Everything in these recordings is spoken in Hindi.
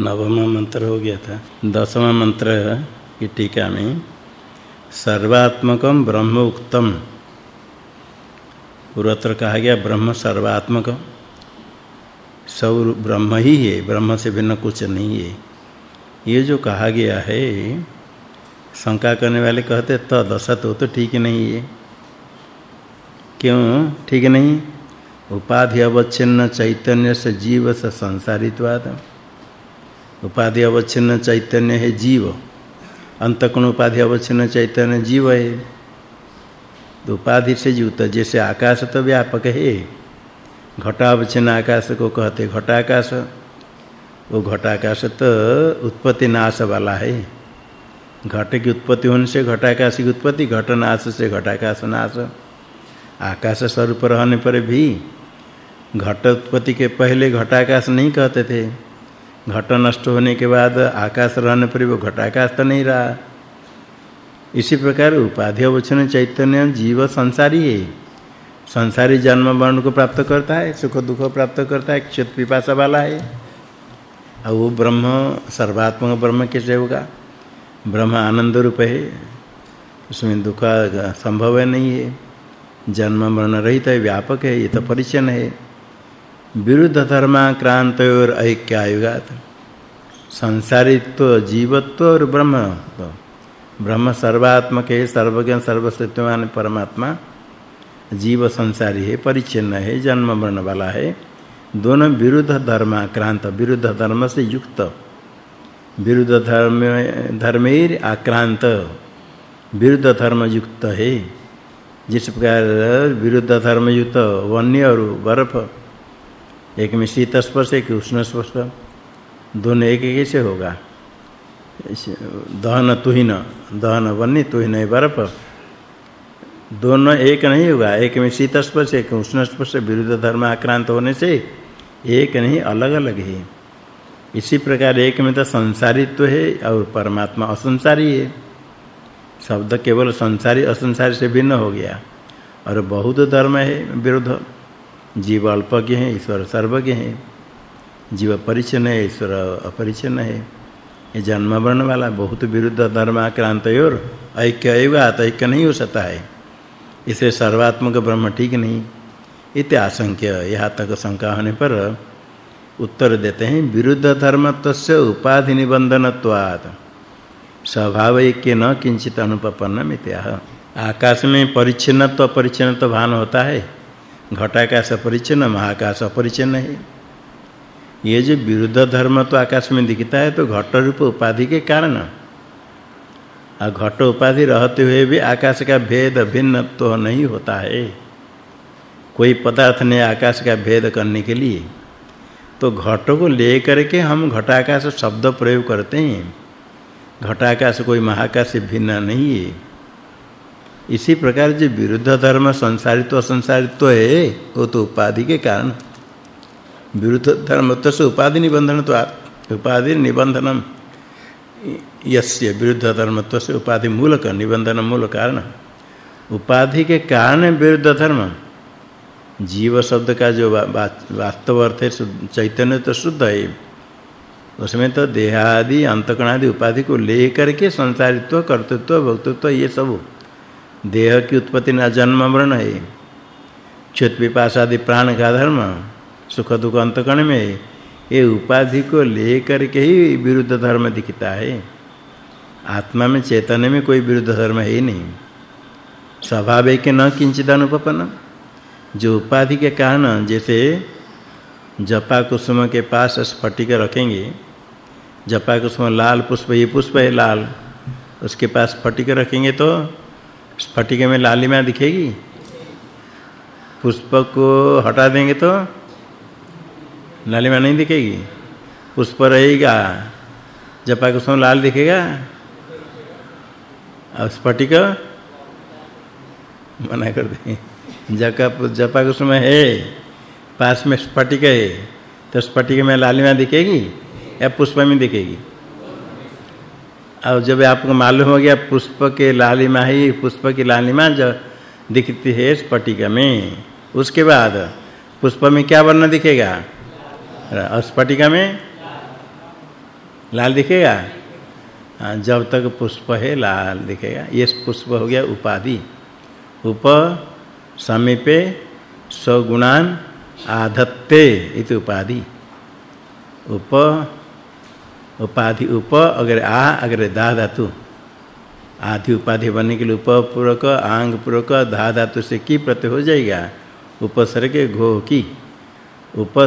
नवम मंत्र हो गया था। दसवां मंत्र की टीका में सर्वात्मकम ब्रह्म उक्तम। पूर्वत्र कहा गया, ब्रह्म सर्वात्मक। सब ब्रह्म ही है, ब्रह्म से भिन्न कुछ नहीं है। ये जो कहा गया है, शंका करने वाले कहते तद असत हो तो ठीक नहीं है। क्यों? ठीक नहीं? उपाधि अवच्छिन्न चैतन्य से जीव से संसारित्वाद उपाधि अवच्छिन्न चैतन्य है जीव। अंतकोण उपाधि अवच्छिन्न चैतन्य जीव है। तो उपाधि से युक्त जैसे आकाश तो व्यापक है। घटावच्छिन्न आकाश को कहते घटाकाश। वो घटाकाश तो उत्पत्ति नाश वाला है। घट की उत्पत्ति होने से घटाकाश की उत्पत्ति घट नाश से घटाकाश नाश। आकाश स्वरूप रहने पर भी घट उत्पत्ति के पहले घटाकाश नहीं कहते थे। घट नष्ट होने के बाद आकाश रहने पर वो घटाकाश तो नहीं रहा। इसी प्रकार उपाधि अवचन चैतन्य जीव संसारी है। संसारी जन्म वर्ण को प्राप्त करता है, सुख दुख प्राप्त करता है क्षित पिपासा वाला है। और वो ब्रह्म, सर्वात्मक ब्रह्म कैसे होगा? ब्रह्म आनंद रूप है। उसमें दुख संभव है नहीं है। जन्म मरण रहित है, व्यापक है, ये तो परिचय है। विरुद्ध धर्माक्रांत और संसारित्व, जीवत्व और ब्रह्म। ब्रह्म सर्वात्मक है, सर्वज्ञ सर्वसत्यवान परमात्मा। जीव संसारी है परिचिन्न है, जन्म मरण वाला है। दोनों विरुद्ध धर्माक्रांत विरुद्ध धर्म से युक्त। विरुद्ध धर्म, धर्मेर आक्रांत। विरुद्ध धर्म युक्त है। जिस प्रकार विरुद्ध धर्म युक्त, वन्य और बर्फ़। एक में शीत स्पर्श एक उष्ण स्पर्श दोनों एक कैसे होगा। दहन तुहिन दहन वन्य तुहिन बर्फ़ दोनों एक नहीं होगा, एक में शीत स्पर्श, एक उष्ण स्पर्श, विरुद्ध धर्म आक्रांत होने से एक नहीं अलग अलग है। इसी प्रकार एक में तो संसारित्व है और परमात्मा असंसारी है। शब्द केवल संसारी असंसारी से भिन्न हो गया। और बहुत धर्म है विरुद्ध। जीव अल्पज्ञ है, ईश्वर सर्वज्ञ है। जीव परिचन्न है ईश्वर अपरिचन्न है ये जन्म वर्ण वाला बहुत विरुद्ध धर्म आक्रांत और ऐक्य अयुगात ऐक्य नहीं हो सकता है। इसलिए सर्वात्मक ब्रह्म ठीक नहीं। इत आशंक्य। यहाँ तक शंका होने पर उत्तर देते हैं, विरुद्ध धर्मत्वस्य उपाधि निबंधनत्वात्। स्वभाव ऐक्य न किंचित अनुपपन्नम इत्याह आकाश में परिच्छिन्नत्व अपरिच्छिन्नत्व भान होता है। घटाकाश अपरिचिन्न महाकाश अपरिचिन्न है। ये जो विरुद्ध धर्म तो आकाश में दिखता है तो घट रूप उपाधि के कारण। और घट उपाधि रहते हुए भी आकाश का भेद भिन्न तो नहीं होता है। कोई पदार्थ ने आकाश का भेद करने के लिए तो घट को लेकर के हम घटाकाश शब्द प्रयोग करते हैं। घटाकाश कोई महाकाश से भिन्न नहीं है। इसी प्रकार जो विरुद्ध धर्म संसारित्व असंसारित्व है, वो तो उपाधि के कारण। विरुद्ध धर्म से उपाधि निबंधन तो उपाधि निबंधनम यस्य विरुद्ध धर्मत्व से उपाधि मूल मूलक निबंधन मूल कारण। उपाधि के कारण विरुद्ध धर्म, जीव शब्द का जो वास्तव अर्थ है चैतन्य तो शुद्ध है। उसमें तो देहादि अंतकणादि उपाधि को लेकर के संसारित्व, कर्तृत्व, भक्तृत्व, ये सब देह की उत्पत्ति न जन्म मरण है। क्षुत विपास प्राण का धर्म सुख दुख अंतकण में ये उपाधि को लेकर के ही विरुद्ध धर्म दिखता है। आत्मा में चेतन में कोई विरुद्ध धर्म है ही नहीं। स्वभाव है कि न किंचित अनुपपन्न। जो उपाधि के कारण जैसे जपा कुसुम के पास स्फटिक रखेंगे, जपा कुसुम लाल पुष्प, ये पुष्प है लाल, उसके पास स्फटिक रखेंगे तो स्फटिक में लालिमा दिखेगी। पुष्प को हटा देंगे तो लालिमा नहीं दिखेगी? पुष्प रहेगा। जपा कुसुम लाल दिखेगा। और स्फटिक मना कर दे। जका जपा कुसुम है, पास में स्फटिक है तो स्फटिक में लालिमा दिखेगी या पुष्प में दिखेगी? और जब आपको मालूम हो गया पुष्प के लालिमा ही, पुष्प की लालिमा जो दिखती है स्फटिका में, उसके बाद पुष्प में क्या वर्ण दिखेगा? और स्फटिका में? लाल दिखेगा? हाँ जब तक पुष्प है, लाल दिखेगा। ये पुष्प हो गया उपाधि। उप, समीपे स्वगुणान आधत्ते इति उपाधि। उप उपाधि उप, अगर आ, अगर दा धातु। आदि उपाधि बनने के लिए उपपूर्वक आंग पूर्वक धा धातु से की प्रत्यय हो जाएगा? उपसर्ग घो की। उप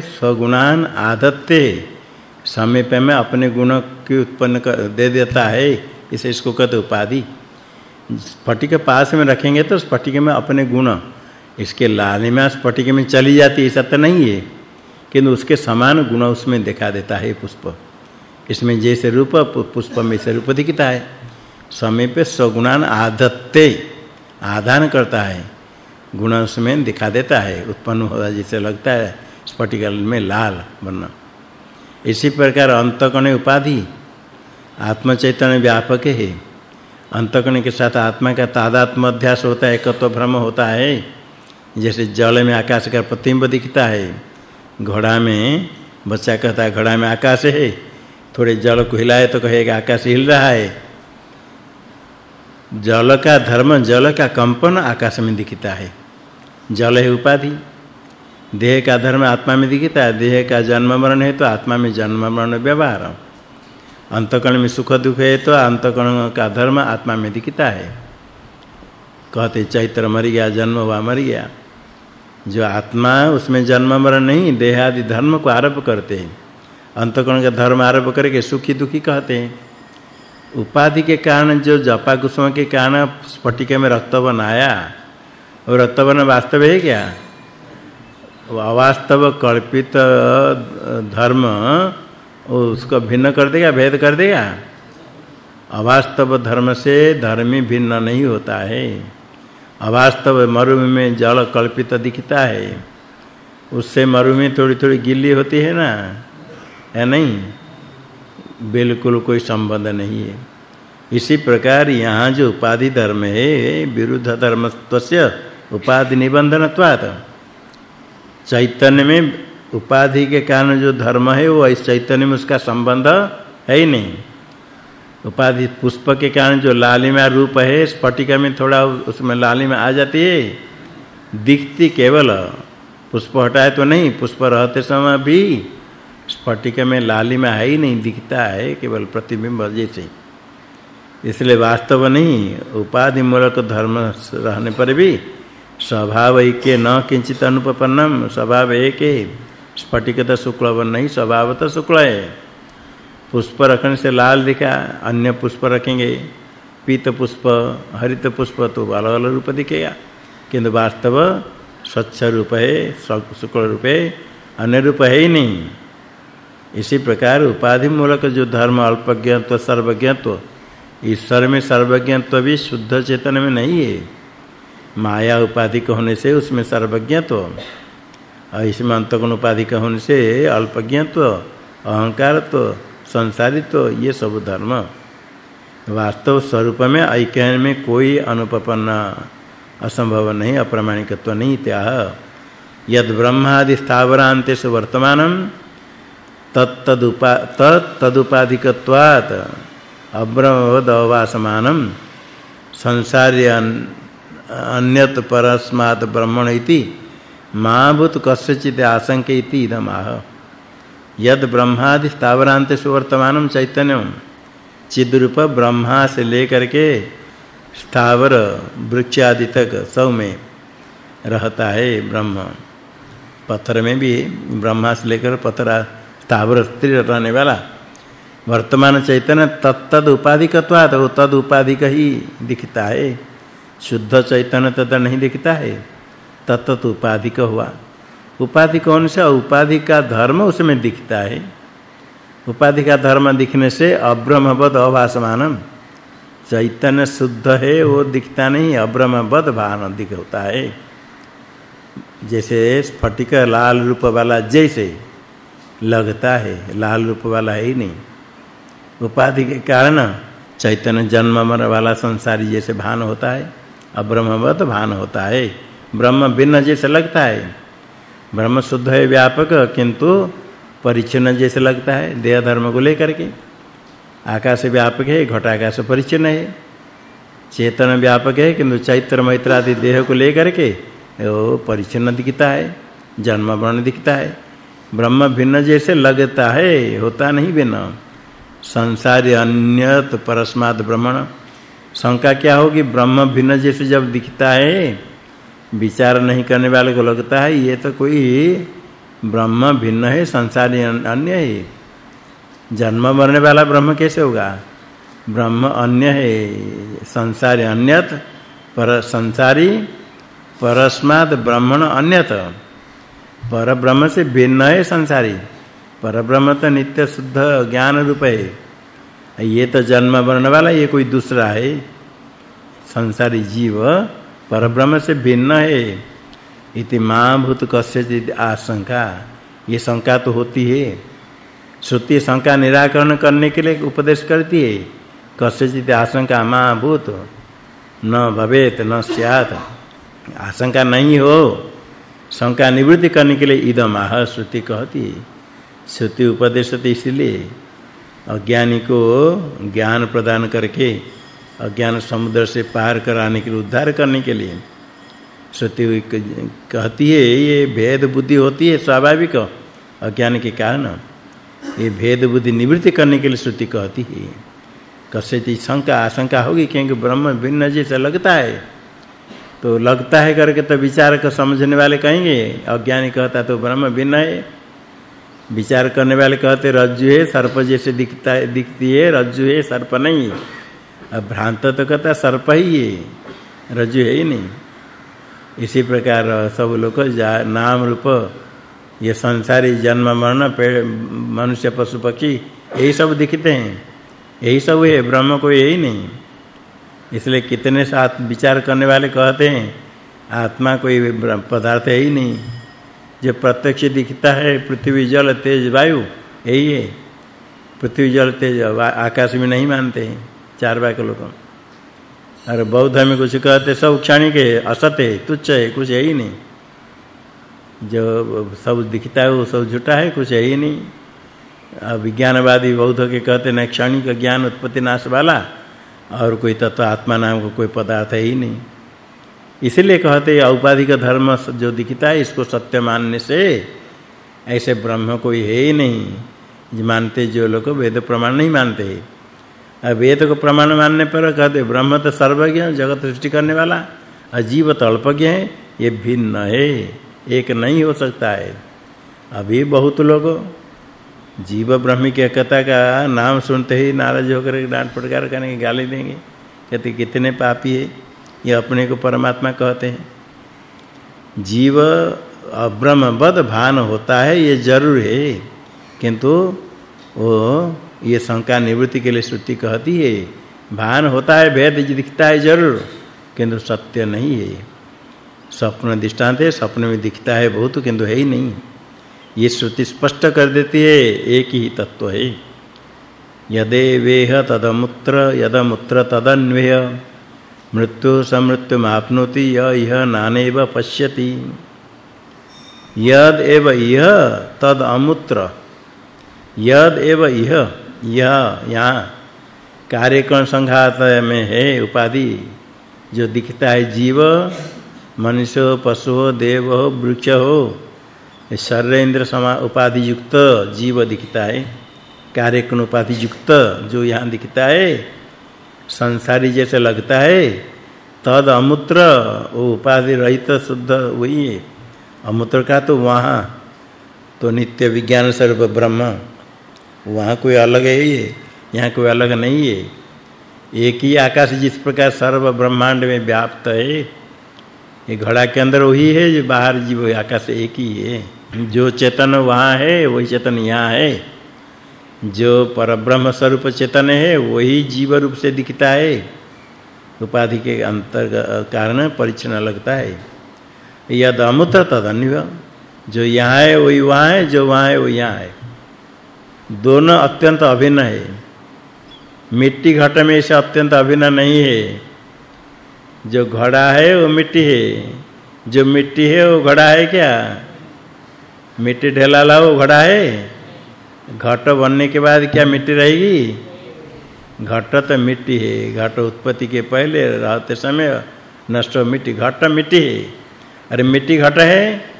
स्वगुणान आदत्ते। समीप में अपने गुण की उत्पन्न कर दे देता है, इसे इसको कहते उपाधि। स्फटिक पास में रखेंगे तो स्फटिक में अपने गुण, इसके लालिमा स्फटिक में चली जाती है, ऐसा तो नहीं है। किंतु उसके समान गुण उसमें दिखा देता है पुष्प। इसमें जैसे रूप, पुष्प में से रूप दिखता है। समय पे सगुणान आदत्ते, आदान करता है। गुण उसमें दिखा देता है, उत्पन्न होता जैसे लगता है स्फटिकल में लाल वर्ण इसी प्रकार अंतकण उपाधि आत्म चैतन्य व्यापक है। अंतकण के साथ आत्मा का तादात्म अध्यास होता है, एकत्व भ्रम होता है। जैसे जल में आकाश का प्रतिबिंब दिखता है, घोड़ा में, बच्चा कहता है, घोड़ा में आकाश है। थोड़े जल को हिलाए तो कहेगा, आकाश हिल रहा है। जल का धर्म, जल का कंपन आकाश में दिखता है। जल है उपाधि। देह का धर्म आत्मा में दिखता है। देह का जन्म मरण है तो आत्मा में जन्म मरण व्यवहार। अंतकण में सुख दुख है तो अंतकण का धर्म आत्मा में दिखता है। कहते चैत्र मर गया जन्म हुआ मर गया जो आत्मा, उसमें जन्म मरण नहीं देह आदि धर्म को आरोप करते हैं। अंतकण का धर्म आरोप करके सुखी दुखी कहते हैं। उपाधि के कारण, जो जपा कुसुम के कारण स्फटिक में रक्त बनाया और रक्त बन वास्तव है क्या? अवास्तव कल्पित धर्म, उसको भिन्न कर देगा, भेद कर देगा? अवास्तव धर्म से धर्मी भिन्न नहीं होता है। अवास्तव मरुभूमि में जल कल्पित दिखता है। उससे मरुभूमि थोड़ी-थोड़ी गिल्ली होती है ना? है नहीं? बिल्कुल कोई संबंध नहीं है। इसी प्रकार यहाँ जो उपाधि धर्म है, विरुद्ध धर्मत्वस्य उपाधि निबंधनत्वात्। चैतन्य में उपाधि के कारण जो धर्म है, वो इस चैतन्य में उसका संबंध है ही नहीं। उपाधि पुष्प के कारण जो लालिमा रूप है, स्फटिका में थोड़ा उसमें लालिमा आ जाती है। दिखती केवल, पुष्प हटाए तो नहीं, पुष्प रहते समय भी स्फटिक में लालिमा है ही नहीं, दिखता है केवल प्रतिबिंब जैसे इसलिए वास्तव नहीं उपाधि मूलक धर्म रहने पर भी स्वभाव एक न किंचित अनुपपन्नम, स्वभाव एक स्फटिक तो शुक्ल वर्ण नहीं, स्वभाव तो शुक्ल है। पुष्प रखने से लाल दिखा, अन्य पुष्प रखेंगे। पीत पुष्प, हरित पुष्प तो अलग अलग रूप दिखेगा। किंतु वास्तव स्वच्छ रूप है शुक्ल रूप है, अन्य रूप है ही नहीं। इसी प्रकार उपाधि मूलक जो धर्म अल्पज्ञत्व, सर्वज्ञत्व, ईश्वर में सर्वज्ञत्व भी शुद्ध चेतन में नहीं है। माया उपाधि होने से उसमें सर्वज्ञत्व, और इसमें अंतगुण उपाधि के होने से अल्पज्ञत्व, अहंकारत्व, संसारित्व, ये सब धर्म। वास्तव स्वरूप में, ऐक्य में कोई अनुपपन्न असंभव नहीं, अप्रामाणिकत्व नहीं त्याह। यद ब्रह्मादि स्थावरांतेष वर्तमानम तत्तदुपा, तत्तदुपाधिकत्वात् अब्रह्मवद अवासमानम संसार्य अन्यत परस्मात् ब्रह्मण इति माभूत कस्यचित् आशंके इति इदमाह। यद ब्रह्मादि स्थावरांत सुवर्तमानम चैतन्यम चिद्रूप ब्रह्मा से लेकर के स्थावर वृक्ष आदि तक सब में रहता है ब्रह्म। पत्थर में भी ब्रह्मा से लेकर पत्थर स्त्री रहने वाला वर्तमान चैतन्य तत्तद उपाधिकत्वात् तद उपाधिक ही दिखता है। शुद्ध चैतन्य तद नहीं दिखता है। तत्त उपाधिक हुआ। उपाधि कौन सा? उपाधि का धर्म उसमें दिखता है। उपाधि का धर्म दिखने से अब्रह्मवद अभासमानम। चैतन्य शुद्ध है, वो दिखता नहीं, अब्रह्मवद भान दिख होता है। जैसे स्फटिक लाल रूप वाला, जैसे लगता है, लाल रूप वाला है ही नहीं। उपाधि के कारण चैतन्य जन्म मर वाला संसारी जैसे भान होता है अब्रह्मवत भान होता है। ब्रह्म भिन्न जैसे लगता है। ब्रह्म शुद्ध है व्यापक, किंतु परिचिन जैसे लगता है, देह धर्म को लेकर के। आकाश व्यापक है घटाकाश परिचिन है। चेतन व्यापक है, किंतु चैत्र, मैत्र आदि देह को लेकर के वो परिचिन दिखता है, जन्म वर्ण दिखता है। ब्रह्म भिन्न जैसे लगता है, होता नहीं भिन्न संसारी अन्यत परस्माद ब्रह्मण शंका क्या होगी? ब्रह्म भिन्न जैसे जब दिखता है, विचार नहीं करने वाले को लगता है, ये तो कोई ब्रह्म भिन्न है, संसारी अन्य है। जन्म मरने वाला ब्रह्म कैसे होगा? ब्रह्म अन्य है, संसारी अन्यत, पर संसारी परस्माद ब्रह्मण अन्यत। पर ब्रह्म से भिन्न है संसारी। पर ब्रह्म तो नित्य शुद्ध ज्ञान रूप है। ये तो जन्म मरण वाला, ये कोई दूसरा है। संसारी जीव पर ब्रह्म से भिन्न है। इति माँ भूत कस्य आशंका। ये शंका तो होती है। श्रुति शंका निराकरण करने के लिए उपदेश करती है। कस्य आशंका माँ भूत। न भवेत, न स्यात्। आशंका नहीं हो। शंका निवृत्ति करने के लिए इदम आह श्रुति कहती है श्रुति उपदेश तो इसलिए अज्ञानी को ज्ञान प्रदान करके, अज्ञान समुद्र से पार कराने के लिए, उद्धार करने के लिए। श्रुति कहती है, ये भेद बुद्धि होती है स्वाभाविक अज्ञान के कारण। ये भेद बुद्धि निवृत्ति करने के लिए श्रुति कहती है। कसे शंका, आशंका होगी, क्योंकि ब्रह्म भिन्न जैसा लगता है। तो लगता है करके तो विचार को समझने वाले कहेंगे, अज्ञानी कहता तो ब्रह्म भिन्न है। विचार करने वाले कहते, रज्जु है, सर्प जैसे दिखता है, दिखती है, रज्जु है, सर्प नहीं है। अब भ्रांत तो कहता सर्प ही है, रज्जु है ही नहीं। इसी प्रकार सब लोग नाम रूप, ये संसारी जन्म, मरण मनुष्य, पशु, पक्षी, यही सब दिखते हैं। यही सब है, ब्रह्म को यही नहीं। इसलिए कितने साथ विचार करने वाले कहते हैं, आत्मा कोई पदार्थ है ही नहीं। जो प्रत्यक्ष दिखता है, पृथ्वी, जल, तेज, वायु, यही है। पृथ्वी, जल, तेज आकाश में नहीं मानते हैं, चार वाक्य लोग। और बौद्ध में कुछ कहते, सब क्षणिक है, असत है, तुच्छ है, कुछ है ही नहीं। जो सब दिखता है, वो सब झूठा है, कुछ है ही नहीं। अब विज्ञानवादी बौद्ध के कहते न क्षणिक ज्ञान उत्पत्ति नाश वाला और कोई तत्व आत्मा नाम का कोई पदार्थ है ही नहीं। इसलिए कहते औपाधिक धर्म जो दिखता है, इसको सत्य मानने से ऐसे ब्रह्म कोई है ही नहीं। मानते जो लोग वेद प्रमाण नहीं मानते। अब वेद को प्रमाण मानने पर कहते, ब्रह्म तो सर्वज्ञ, जगत सृष्टि करने वाला अजीव तो अल्पज्ञ है, ये भिन्न है, एक नहीं हो सकता है। अभी बहुत लोग जीव ब्रह्म की एकता का नाम सुनते ही नाराज़ होकर डांट फटकार करने की गाली देंगे। कहते, कितने पापी है, ये अपने को परमात्मा कहते हैं। जीव बद भान होता है, ये ज़रूर है, किंतु वो ये शंका निवृत्ति के लिए श्रुति कहती है, भान होता है, भेद दिखता है ज़रूर, किंतु सत्य नहीं है। स्वप्न दृष्टांत है, स्वप्न में दिखता है बहुत, किंतु है ही नहीं। ये श्रुति स्पष्ट कर देती है, एक ही तत्व है। यदे वेह तदमुत्र, यदमुत्र तदन्वय मृत्यु समृत्यु आपनोति य यह नानेव पश्यति। यद एव यह तद अमूत्र। यद एव यह यह यहाँ कार्यकरण संघात में है उपाधि, जो दिखता है जीव, मनुष्य, पशु देव हो, वृक्ष हो। शरीरेंद्र समा उपाधि युक्त जीव दिखता है कार्यकरण उपाधि युक्त जो यहाँ दिखता है, संसारी जैसे लगता है, तद अमूत्र वो उपाधि रहित शुद्ध वही है। अमूत्र का तो वहाँ तो नित्य विज्ञान सर्व ब्रह्म, वहाँ कोई अलग है ये, यहाँ कोई अलग नहीं है। एक ही आकाश जिस प्रकार सर्व ब्रह्मांड में व्याप्त है, ये घड़ा के अंदर वही है जो बाहर जीव आकाश एक ही है। जो चेतन वहाँ है, वही चेतन यहाँ है। जो परब्रह्म स्वरूप चेतन है, वही जीव रूप से दिखता है। उपाधि के अंतर कारण परिचन्न लगता है। यद अमूत तदन्य जो यहाँ है, वही वहाँ है, जो वहाँ है वो यहाँ है। दोनों अत्यंत अभिन्न है। मिट्टी घट में से अत्यंत अभिन्न नहीं है। जो घड़ा है, वो मिट्टी है। जो मिट्टी है, वो घड़ा है क्या? मिट्टी ढेला लाओ, घड़ा है। घट बनने के बाद क्या मिट्टी रहेगी? घट तो मिट्टी है। घट उत्पत्ति के पहले रहते समय नष्ट मिट्टी। घट मिट्टी है। अरे मिट्टी घट है?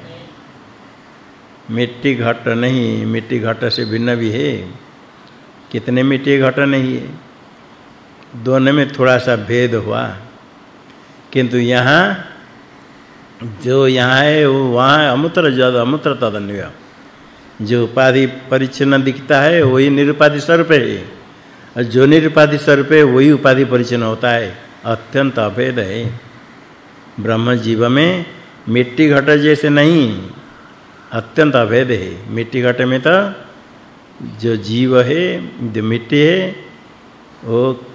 मिट्टी घट नहीं। मिट्टी घट से भिन्न भी है। कितने मिट्टी घट नहीं है? दोनों में थोड़ा सा भेद हुआ। किंतु यहाँ जो यहाँ है, वो वहाँ अमूत्र जद अमूत्र तदन्य जो उपाधि परिचिन्न दिखता है, वही निरुपाधि स्वरूप है। और जो निरुपाधि स्वरूप है, वही उपाधि परिचिन्न होता है। अत्यंत अभेद है। ब्रह्म जीव में मिट्टी घट जैसे नहीं, अत्यंत अभेद है। मिट्टी घट में तो जो जीव है, जो मिट्टी है, वो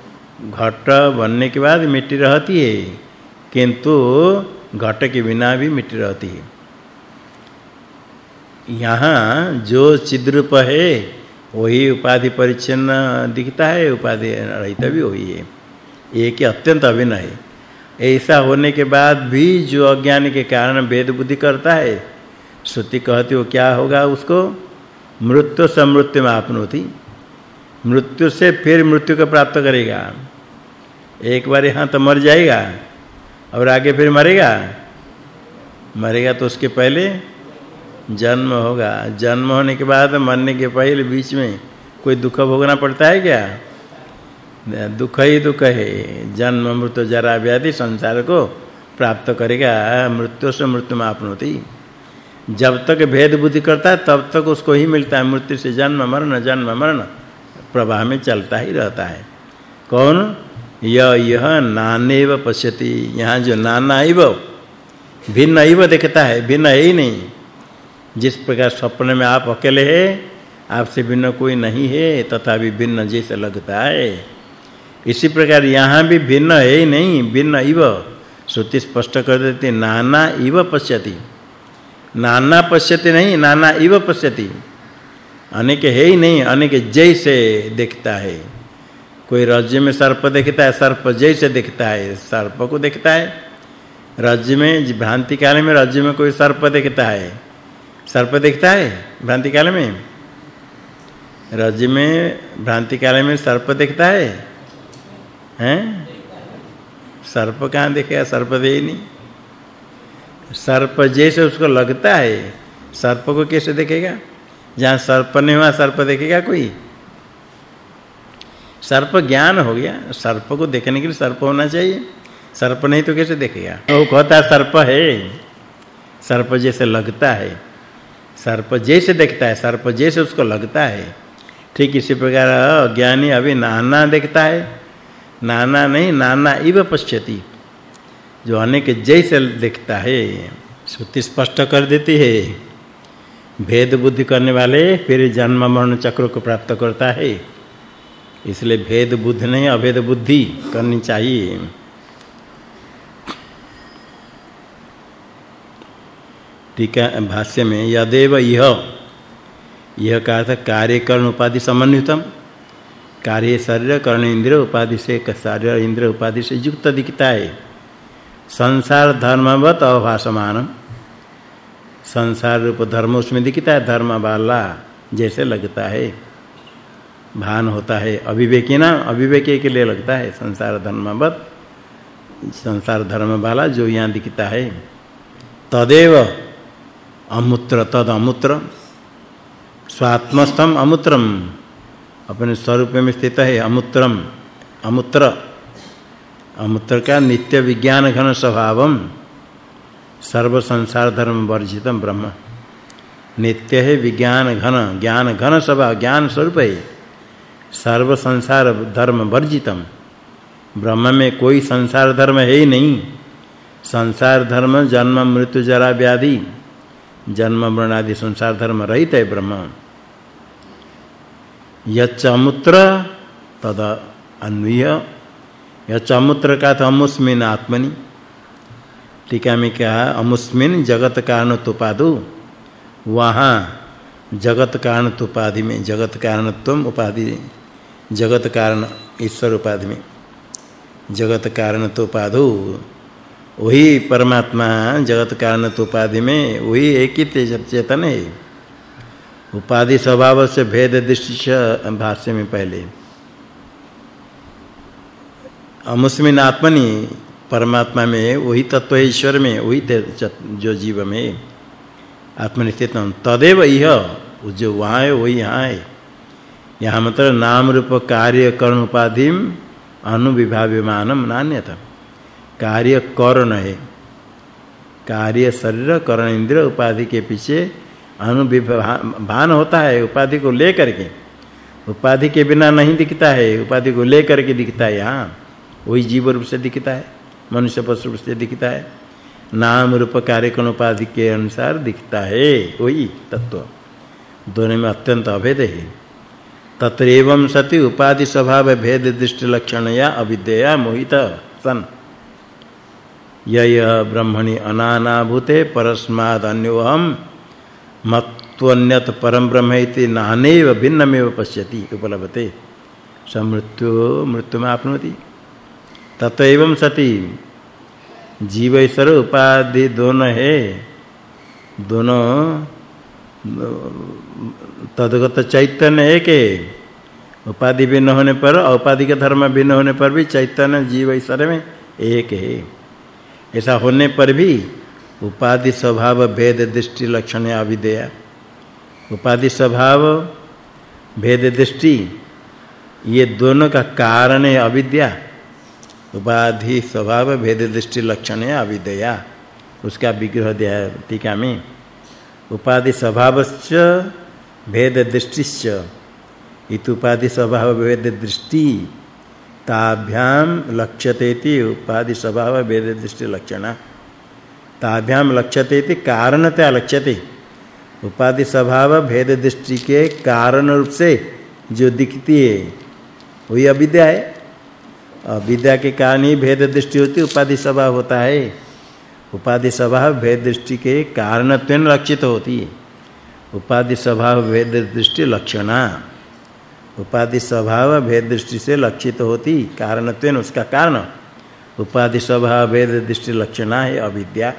घट बनने के बाद मिट्टी रहती है। किंतु घट के बिना भी मिट्टी रहती है। यहाँ जो चिद्रूप है, वही उपाधि परिच्छिन्न दिखता है, उपाधि रहित भी वही है। एक अत्यंत अभिनय। ऐसा होने के बाद भी जो अज्ञान के कारण वेद बुद्धि करता है, श्रुति कहती हो, क्या होगा उसको? मृत्यु समृत्यु में आपनोति। मृत्यु से फिर मृत्यु को प्राप्त करेगा। एक बार यहाँ तो मर जाएगा। और आगे फिर मरेगा? मरेगा तो उसके पहले जन्म होगा। जन्म होने के बाद मरने के पहले बीच में कोई दुख भोगना पड़ता है क्या? दुख ही दुख है। जन्म, मृत्यु, जरा व्याधि संसार को प्राप्त करेगा। मृत्यु से मृत्यु में आपनोति जब तक भेद बुद्धि करता है, तब तक उसको ही मिलता है। मृत्यु से जन्म, मरण जन्म, मरण प्रवाह में चलता ही रहता है। कौन? यह यह नानेव पश्यति। यहाँ जो नाना इव भिन्न इव दिखता है, भिन्न है ही नहीं। जिस प्रकार स्वप्न में आप अकेले हैं, आपसे भिन्न कोई नहीं है, तथा भी भिन्न जैसे लगता है। इसी प्रकार यहाँ भी भिन्न है ही नहीं भिन्न इव श्रुति स्पष्ट कर देती नाना इव पश्यति। नाना पश्यति नहीं नाना इव पश्यति। अनेक है ही नहीं, अनेक जैसे देखता है। कोई राज्य में सर्प देखता है, सर्प जैसे दिखता है, सर्प को देखता है। राज्य में, भ्रांति काल में राज्य में कोई सर्प देखता है। सर्प देखता है भ्रांति काल में? राज्य में, भ्रांति काल में सर्प देखता है? हैं? सर्प कहाँ देखेगा? सर्प दे नहीं। सर्प जैसे उसको लगता है, सर्प को कैसे देखेगा? जहाँ सर्प नहीं हुआ, सर्प देखेगा कोई? सर्प ज्ञान हो गया। सर्प को देखने के लिए सर्प होना चाहिए। सर्प नहीं तो कैसे देखेगा? वो कहता, सर्प है। सर्प जैसे लगता है। सर्प जैसे देखता है, सर्प जैसे उसको लगता है। ठीक इसी प्रकार अज्ञानी अभी नाना देखता है। नाना नहीं, नाना इव पश्यति। जो अनेक जैसे देखता है, श्रुति स्पष्ट कर देती है। भेद बुद्धि करने वाले फिर जन्म मरण चक्र को प्राप्त करता है। इसलिए भेद बुद्धि नहीं, अभेद बुद्धि करनी चाहिए। टीका भाष्य में, यदेव यह यह का अर्थ कार्य कर्ण उपाधि समन्वितम। कार्य शरीर, कर्ण इंद्र उपाधि से कार्य इंद्र उपाधि से युक्त दिखता है। संसार धर्मवत अभासमान संसार रूप धर्म उसमें दिखता है, धर्म वाला जैसे लगता है। भान होता है। अविवेकी ना, अविवेकी के लिए लगता है संसार धर्मवत संसार धर्म वाला जो यहाँ दिखता है, तदेव अमूत्र, तद अमूत्र, स्वात्मस्थम अमूत्रम। अपने स्वरूप में स्थित है अमूत्रम, अमूत्र। अमूत्र का नित्य विज्ञान घन स्वभावम, सर्व संसार धर्म वर्जितम ब्रह्म। नित्य है विज्ञान घन, ज्ञान घन स्वभाव, ज्ञान स्वरूप है। सर्व संसार धर्म वर्जितम ब्रह्म में कोई संसार धर्म है ही नहीं। संसार धर्म जन्म, मृत्यु, जरा, व्याधि, जन्म, मरण आदि संसार धर्म रहित है ब्रह्म। यच्चमुत्र तद अन्वय। यच्चमुत्र का तो अमुस्मिन आत्मनि। टीका में क्या? अमुस्मिन जगत कारण तुपादु वहाँ जगत कारण तुपादि में जगत कारणत्व उपाधि जगत कारण ईश्वर उपाधि में। जगत कारण तो उपाधु वही परमात्मा जगत कारण तो उपाधि में, वही एक ही तेज चेतन है। उपाधि स्वभाव से भेद दृष्टि से भाष्य में पहले। अमुस्मिन आत्मनि परमात्मा में, वही तत्व ईश्वर में, वही जो जीव में। आत्मनिस्थित तदेव यह जो वहाँ है, वही यहाँ है। यहाँ मतलब नाम रूप कार्य कर्ण उपाधि अनुविभाव्यमानम नान्यता कार्य कर्ण है कार्य शरीर कर्ण इंद्र उपाधि के पीछे अनुविभान होता है, उपाधि को लेकर के। उपाधि के बिना नहीं दिखता है, उपाधि को लेकर के दिखता है यहाँ वही जीव रूप से दिखता है, मनुष्य पशु रूप से दिखता है। नाम रूप कार्यक्रम उपाधि के अनुसार दिखता है, वही तत्व। दोनों में अत्यंत अभेद है। तत्र सति उपाधि स्वभाव भेद दृष्टि लक्षण या अविद्या मोहित सन। यय ब्रह्मणि अनानाभूते परस्माद अन्योहम मत्वन्यत परम ब्रह्म इति नानेव भिन्नमेव पश्यति, उपलभते। समृत्यु मृत्युमाप्नोति। ततएवं सति। जीव ईश्वर उपाधि दोनों है दोनों तदगत चैतन्य एक। है उपाधि भिन्न होने पर औपाधि के धर्म भिन्न होने पर भी चैतन्य जीव ईश्वर में एक है। ऐसा होने पर भी उपाधि स्वभाव, भेद, दृष्टि, लक्षण अविद्या उपाधि स्वभाव, भेद, दृष्टि, ये दोनों का कारण है अविद्या। उपाधि स्वभाव, भेद, दृष्टि, लक्षण है अविद्या उसका विग्रह दिया टीका में। उपाधि स्वभावश्च भेद दृष्टिश्च इत उपाधि स्वभाव भेद दृष्टि ताभ्याम लक्ष्यते उपाधि स्वभाव भेद दृष्टि लक्षण ताभ्याम लक्ष्यते कारणतया लक्ष्यते। उपाधि स्वभाव भेद दृष्टि के कारण रूप से जो दिखती है, वही अविद्या है। अविद्या के कारण ही भेद दृष्टि होती उपाधि स्वभाव होता है। उपाधि स्वभाव भेद दृष्टि के कारणत्वेन लक्षित होती है। उपाधि स्वभाव भेद दृष्टि लक्षणा। उपाधि स्वभाव भेद दृष्टि से लक्षित होती कारणत्वेन उसका कारण। उपाधि स्वभाव भेद दृष्टि लक्षणा है अविद्या।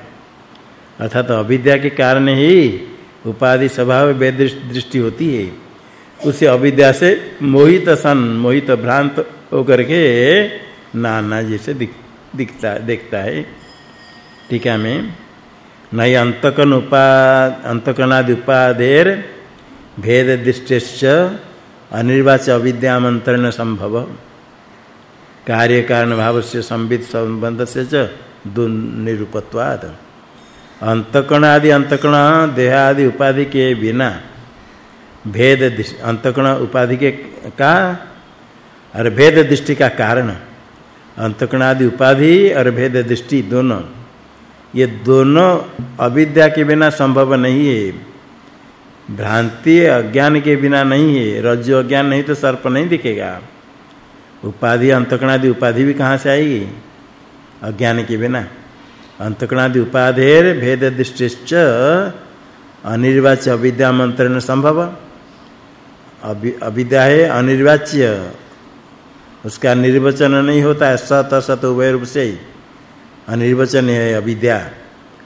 अर्थात अविद्या के कारण ही उपाधि स्वभाव भेद दृष्टि होती है। उसे अविद्या से मोहित सन मोहित भ्रांत होकर के नाना जैसे दिख, दिखता देखता है। टीका में नय अंतकन उपा अंतकनादि उपादेर भेद दृष्टिश्च अनिर्वाच्य अविद्यामंत्रण संभव कार्य कारण भाव से संबित संबंध च दुनिरूपत्वाद अंतकण आदि अंतकण देह आदि उपाधि के बिना भेद अंतकण उपाधि के? का और भेद दृष्टि का कारण? अंतकण आदि उपाधि और भेद दृष्टि दोनों। ये दोनों अविद्या के बिना संभव नहीं है। भ्रांति अज्ञान के बिना नहीं है। रज्जु अज्ञान नहीं तो सर्प नहीं दिखेगा। उपाधि, अंतकणादि उपाधि भी कहाँ से आएगी? अज्ञान के बिना। अंतकणादि उपाधेर भेद दृष्टिश्च अनिर्वाच्य अविद्या मंत्रण संभव। अविद्या है अनिर्वाच्य। उसका निर्वचन नहीं होता है, सत, असत उभय रूप से। ही अनिर्वचन है, अविद्या,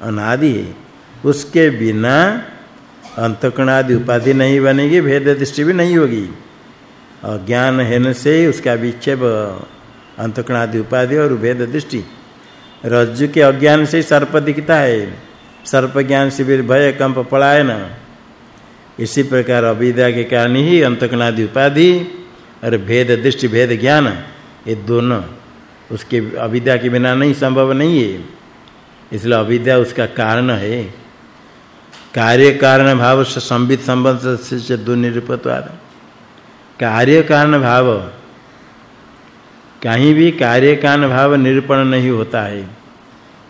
अनादि है। उसके बिना अंतकणादि उपाधि नहीं बनेगी भेद दृष्टि भी नहीं होगी। अज्ञान हेन से उसका विक्षेप अंतकणादि उपाधि और भेद दृष्टि रज्जु के अज्ञान से सर्प दिखता है। सर्प ज्ञान फिर भय कंप पलायन। इसी प्रकार अविद्या के कारण ही अंतकणादि उपाधि और भेद दृष्टि भेद ज्ञान, ये दोनों उसके अविद्या के बिना नहीं, संभव नहीं है। इसलिए अविद्या उसका कारण है। कार्य कारण भाव से संबित संबंध से दुनिरूपत्वाद कार्य कारण भाव। कहीं भी कार्य कारण भाव निरूपण नहीं होता है।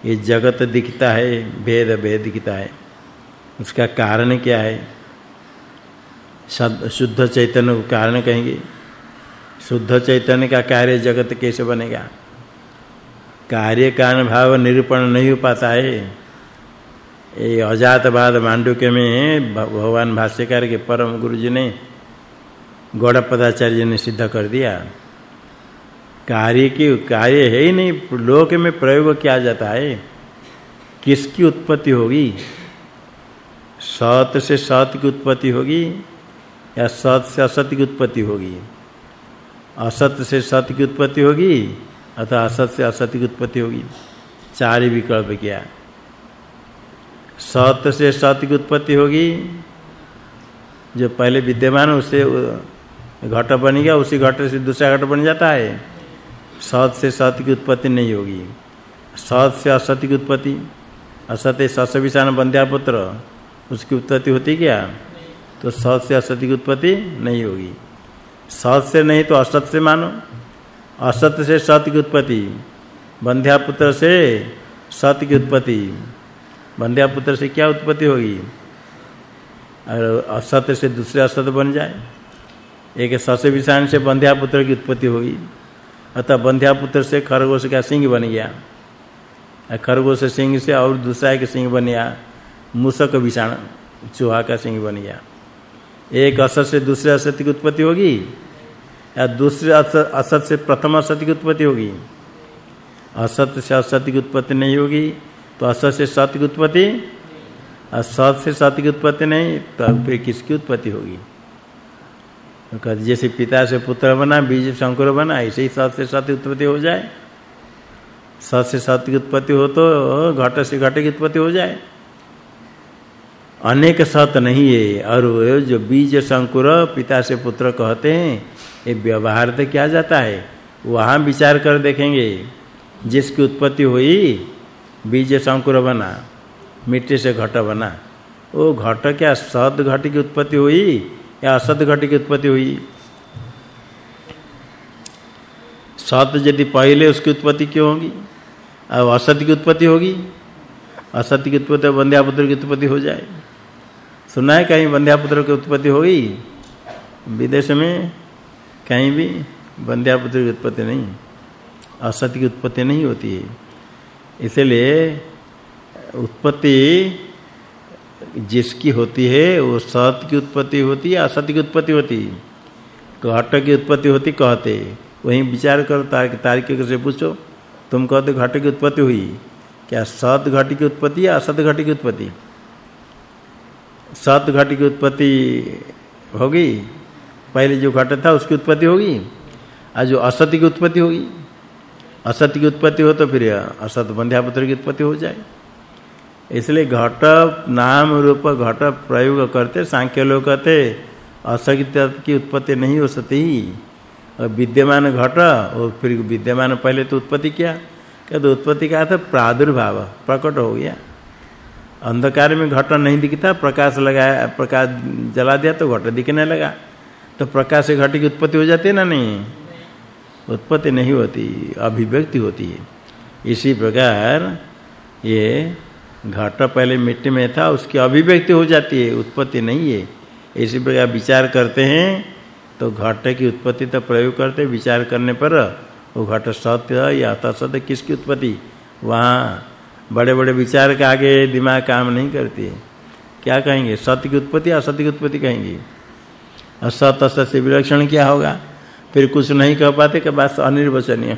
ये जगत दिखता है, भेद भेद दिखता है। उसका कारण क्या है? शुद्ध चैतन्य को कारण कहेंगे। शुद्ध चैतन्य का कार्य जगत कैसे बनेगा? कार्य कारण भाव निरूपण नहीं हो पाता है। ये अजातवाद मांडुक्य में भगवान भाष्यकार के परम गुरु जी ने गौड़पदाचार्य ने सिद्ध कर दिया। कार्य की, कार्य है ही नहीं, लोक में प्रयोग किया जाता है। किसकी उत्पत्ति होगी? सत से सत की उत्पत्ति होगी या सत से असत की उत्पत्ति होगी? असत से सत की उत्पत्ति होगी अथवा असत से असत की उत्पत्ति होगी। चार ही विकल्प किया? सत से सत की उत्पत्ति होगी। जो पहले विद्यमान उससे घट बन गया, उसी घट से दूसरा घट बन जाता है। सत से सत की उत्पत्ति नहीं होगी। सत से असत की उत्पत्ति। असत सस विषाण बंध्या पुत्र, उसकी उत्पत्ति होती क्या? तो सत से असत की उत्पत्ति नहीं होगी। सत से नहीं तो असत से मानो। असत से सत की उत्पत्ति। बंध्या पुत्र से सत की उत्पत्ति। बंध्या पुत्र से क्या उत्पत्ति होगी? और असत से दूसरे असत बन जाए। एक सस विषाण से बंध्या पुत्र की उत्पत्ति होगी। अतः बंध्या पुत्र से खरगोश का सिंह बन गया। खरगोश सिंह से और दूसरा एक सिंह बन गया। मूसक विषाण, चूहा का सिंह बन गया। एक असत से दूसरे असत की उत्पत्ति होगी? या दूसरे असत से प्रथम असत की उत्पत्ति होगी। असत से असत की उत्पत्ति नहीं होगी तो असत से सत की उत्पत्ति, असत से सत की उत्पत्ति नहीं तो फिर किसकी उत्पत्ति होगी? तो जैसे पिता से पुत्र बना, बीज शंकर बना, ऐसे ही सत से सत उत्पत्ति हो जाए। सत से सत की उत्पत्ति हो तो घट से घट की उत्पत्ति हो जाए। अनेक सत नहीं है, और जो बीज शंकुर पिता से पुत्र कहते हैं ये व्यवहार तो क्या जाता है, वहाँ विचार कर देखेंगे। जिसकी उत्पत्ति हुई, बीज शंकुर बना, मिट्टी से घट बना। वो घट क्या सत घट की उत्पत्ति हुई या असत घट की उत्पत्ति हुई? सत यदि पहले उसकी उत्पत्ति क्यों होगी? अब असत की उत्पत्ति होगी? असत की उत्पत्ति बंध्यापुत्र की उत्पत्ति हो जाए। सुना है कहीं बंध्यापुत्र की उत्पत्ति होगी? विदेश में कहीं भी बंध्यापुत्र की उत्पत्ति नहीं असत की उत्पत्ति नहीं होती है। इसलिए उत्पत्ति जिसकी होती है, वो सत की उत्पत्ति होती है असत की उत्पत्ति होती घट की उत्पत्ति होती कहते वहीं विचार करो तार्किक से पूछो, तुम कहते घट की उत्पत्ति हुई। क्या सत घट की उत्पत्ति या असत घट की उत्पत्ति? सत घट की उत्पत्ति होगी? पहले जो घट था उसकी उत्पत्ति होगी। और जो असत की उत्पत्ति होगी। असत की उत्पत्ति हो तो फिर असत बंध्यापुत्र की उत्पत्ति हो जाए। इसलिए घट नाम रूप घट प्रयोग करते, सांख्य लोग कहते असत की उत्पत्ति नहीं हो सकती। और विद्यमान घट और फिर विद्यमान पहले तो उत्पत्ति क्या। क्या तो उत्पत्ति का अर्थ प्रादुर्भाव, प्रकट हो गया। अंधकार में घट नहीं दिखता, प्रकाश लगाया, प्रकाश जला दिया तो घट दिखने लगा। तो प्रकाश से घट की उत्पत्ति हो जाती है ना नहीं? उत्पत्ति नहीं होती, अभिव्यक्ति होती है। इसी प्रकार ये घट पहले मिट्टी में था, उसकी अभिव्यक्ति हो जाती है, उत्पत्ति नहीं है। इसी प्रकार विचार करते हैं तो घट की उत्पत्ति तो प्रयोग करते विचार करने पर वो घट सत्य या असत्य किसकी उत्पत्ति? वहाँ बड़े-बड़े विचार के आगे दिमाग काम नहीं करती है। क्या कहेंगे? सत्य की उत्पत्ति असत्य की उत्पत्ति कहेंगे? असत असत से विलक्षण क्या होगा? फिर कुछ नहीं कह पाते कि बस अनिर्वचनीय।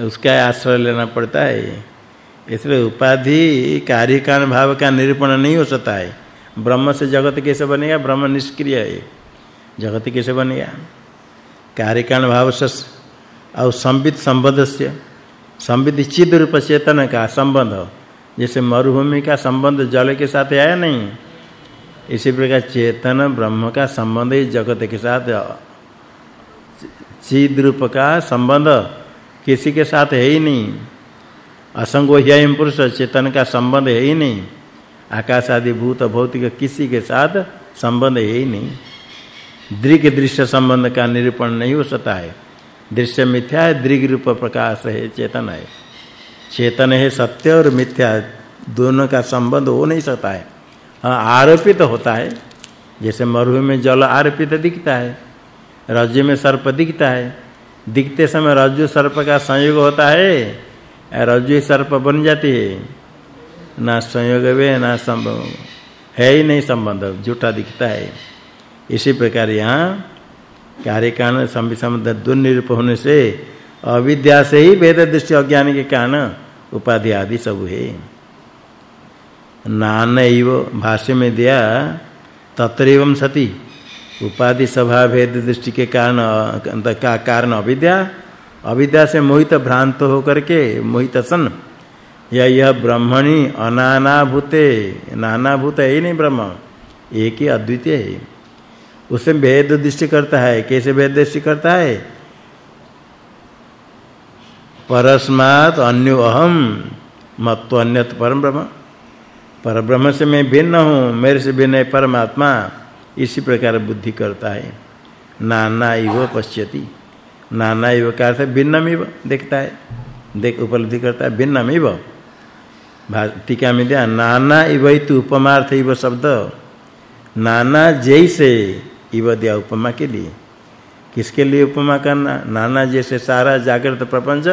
उसका आश्रय लेना पड़ता है। इसलिए उपाधि कार्य कारण भाव का निरूपण नहीं हो सकता है। ब्रह्म से जगत कैसे बनेगा? ब्रह्म निष्क्रिय है। जगत कैसे बनेगा? कार्य कारण भाव से और संबित संबंध से संबित चिद रूप चेतन का संबंध। जैसे मरुभूमि का संबंध जल के साथ आया नहीं। इसी प्रकार चेतन ब्रह्म का संबंध इस जगत के साथ चिद रूप का संबंध किसी के साथ है ही नहीं। असंगो ह्ययम पुरुष चेतन का संबंध है ही नहीं। आकाश आदि भूत भौतिक किसी के साथ संबंध है ही नहीं। दृग दृश्य संबंध का निरूपण नहीं हो सकता है। दृश्य मिथ्या है, दृग रूप प्रकाश है, चेतन है। चेतन है सत्य और मिथ्या, दोनों का संबंध हो नहीं सकता है हाँ। आरोपित तो होता है। जैसे मरुभूमि में जल आरोपित दिखता है, राज्य में सर्प दिखता है। दिखते समय रज्जु सर्प का संयोग होता है रज्जु सर्प बन जाती है। ना संयोग वे ना संभव। है ही नहीं संबंध, झूठा दिखता है। इसी प्रकार यहाँ कार्य कारण संविसंबंध दुर्निरूप होने से अविद्या से ही वेद दृष्टि अज्ञान के कारण उपाधि आदि सब है नानैव भाष्य में दिया तत्रैवम सति। उपाधि स्वभाव भेद दृष्टि के कारण का, कारण अविद्या। अविद्या से मोहित भ्रांत होकर के मोहित सन। या यह ब्रह्मणि अनानाभूते। नानाभूत है ही नहीं ब्रह्म, एक ही अद्वितीय है। उसे भेद दृष्टि करता है, कैसे भेद दृष्टि करता है? परस्मात् अन्यो अहम मत्व परम ब्रह्म। पर ब्रह्म से मैं भिन्न हूँ, मेरे से भिन्न है परमात्मा। इसी प्रकार बुद्धि करता है। नाना इव पश्यति। नाना इव का अर्थ भिन्नमिव देखता है। देख, उपलब्धि करता है भिन्नमिव टीका में दिया, नाना इव इति उपमार्थ इव शब्द। नाना जैसे इव दिया उपमा के लिए। किसके लिए उपमा करना? नाना जैसे सारा जागृत प्रपंच,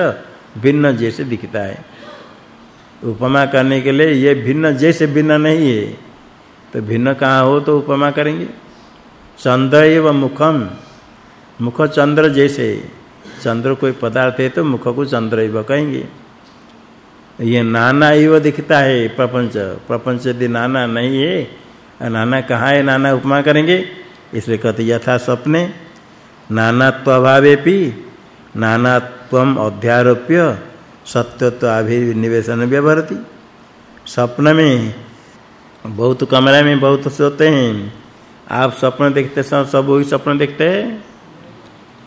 भिन्न जैसे दिखता है। उपमा करने के लिए ये भिन्न, जैसे भिन्न नहीं है तो भिन्न कहाँ हो तो उपमा करेंगे। चंद्र एव मुखम, मुख चंद्र जैसे, चंद्र कोई पदार्थ है तो मुख को चंद्र एवं कहेंगे। ये नाना एव दिखता है प्रपंच प्रपंच यदि नाना नहीं है नाना कहाँ है, नाना उपमा करेंगे, इसलिए कहते यथा सपने नानात्व अभावेपि नानात्वम अध्यारोप्य सत्यत्व अभिनिवेशन व्यवहरति। स्वप्न में, बहुत कमरे में बहुत सोते हैं। आप स्वप्न देखते सब सब वही स्वप्न देखते हैं।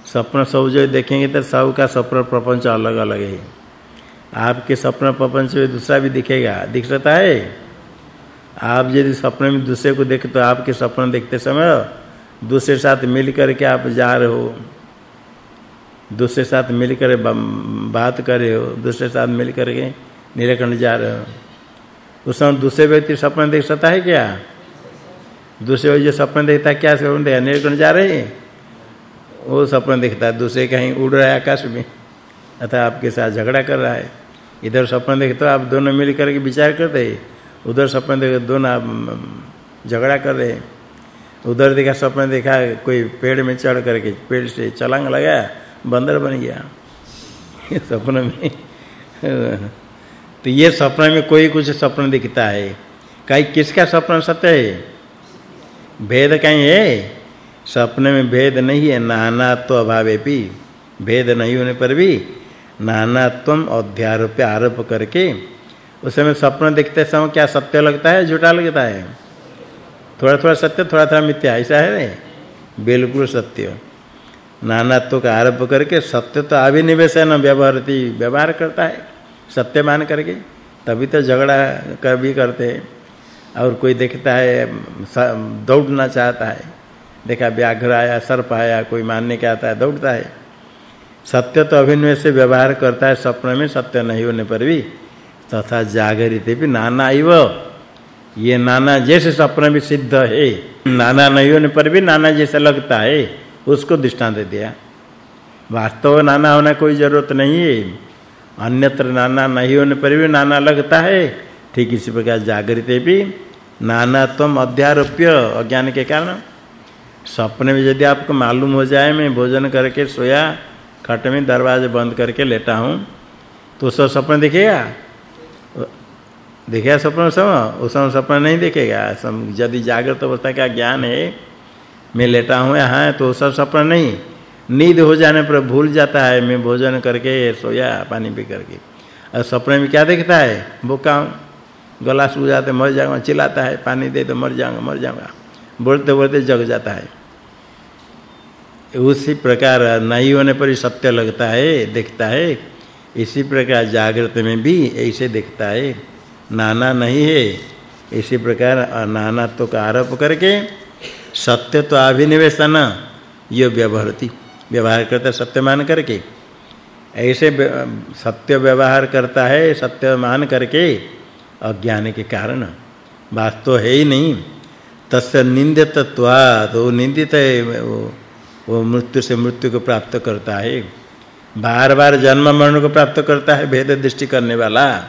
स्वप्न सब जो देखेंगे तो सब का स्वप्न प्रपंच अलग अलग है। आपके स्वप्न प्रपंच में दूसरा भी दिखेगा। दिख सकता है? आप यदि स्वप्न में दूसरे को देख तो आपके स्वप्न देखते समय दूसरे साथ मिल करके आप जा रहे हो। दूसरे साथ मिलकर बात कर रहे हो दूसरे साथ मिल करके निरीक्षण जा रहे हो। उस समय दूसरे व्यक्ति सपना देख सकता है क्या? दूसरे जो सपना देखता है, क्या सपना देखा निरीक्षण जा रहे हैं? वो सपना देखता है, दूसरे कहीं उड़ रहा है आकाश में। अतः आपके साथ झगड़ा कर रहा है। इधर सपना देखते हो आप दोनों मिल करके विचार करते हैं। उधर सपना देख दोनों आप झगड़ा कर रहे हैं। उधर देखा सपना देखा कोई पेड़ में चढ़ करके, पेड़ से चलांग लगाया। बंदर बन गया। सपने में। तो ये सपने में कोई कुछ सपना दिखता है। कहीं किसका सपना सत्य है? भेद कहीं है? सपने में भेद नहीं है, नानात्व अभावे भी। भेद नहीं होने पर भी नानात्वम अध्यारोप आरोप करके उस समय सपना देखते समय क्या सत्य लगता है, झूठा लगता है? थोड़ा थोड़ा सत्य थोड़ा थोड़ा मिथ्या, ऐसा है? बिल्कुल सत्य। नानात्व का आरोप करके सत्य तो अभिनिवेश न व्यवहारती व्यवहार करता है, सत्य मान करके, तभी तो झगड़ा कर भी करते हैं। और कोई देखता है दौड़ना चाहता है, देखा व्याघ्र आया, सर्प आया, कोई मानने के आता है, दौड़ता है। सत्य तो अभिनिवेश से व्यवहार करता है सपने में सत्य नहीं होने पर भी, तथा जागृत भी नाना इव। ये नाना जैसे सपने में सिद्ध है, नाना नहीं होने पर भी नाना जैसा लगता है। उसको दृष्टांत दिया। वास्तव नाना होना कोई ज़रूरत नहीं है। अन्यत्र नाना नहीं होने पर भी नाना लगता है। ठीक इसी प्रकार जागृति भी। नानात्व अध्यारोप्य अज्ञान के कारण। सपने में यदि आपको मालूम हो जाए, मैं भोजन करके सोया, खट में दरवाजे बंद करके लेटा हूँ तो सब सपने दिखेगा? दिखेगा सपना सब उस समय सपना नहीं दिखेगा। यदि जागृत अवस्था का ज्ञान है मैं लेटा हूँ, यहाँ तो सब सपना नहीं। नींद हो जाने पर भूल जाता है, मैं भोजन करके सोया, पानी पी करके। और सपने में क्या देखता है? भूखा गला सूख जाते मर जाऊँगा, चिल्लाता है, पानी दे तो मर जाऊँगा मर जाऊँगा। बोलते बोलते जग जाता है। उसी प्रकार नहीं होने पर ही सत्य लगता है, देखता है। इसी प्रकार जागृत में भी ऐसे देखता है। नाना नहीं है। इसी प्रकार नानात्व का आरोप करके सत्य तो अभिनिवेशन ये व्यवहारती। व्यवहार करता सत्य मान करके। ऐसे सत्य व्यवहार करता है सत्य मान करके अज्ञान के कारण। वास्तव है ही नहीं। तस्य निंदितत्वात् वो निंदित है वो, वो मृत्यु से मृत्यु को प्राप्त करता है। बार-बार जन्म मरण को प्राप्त करता है भेद दृष्टि करने वाला।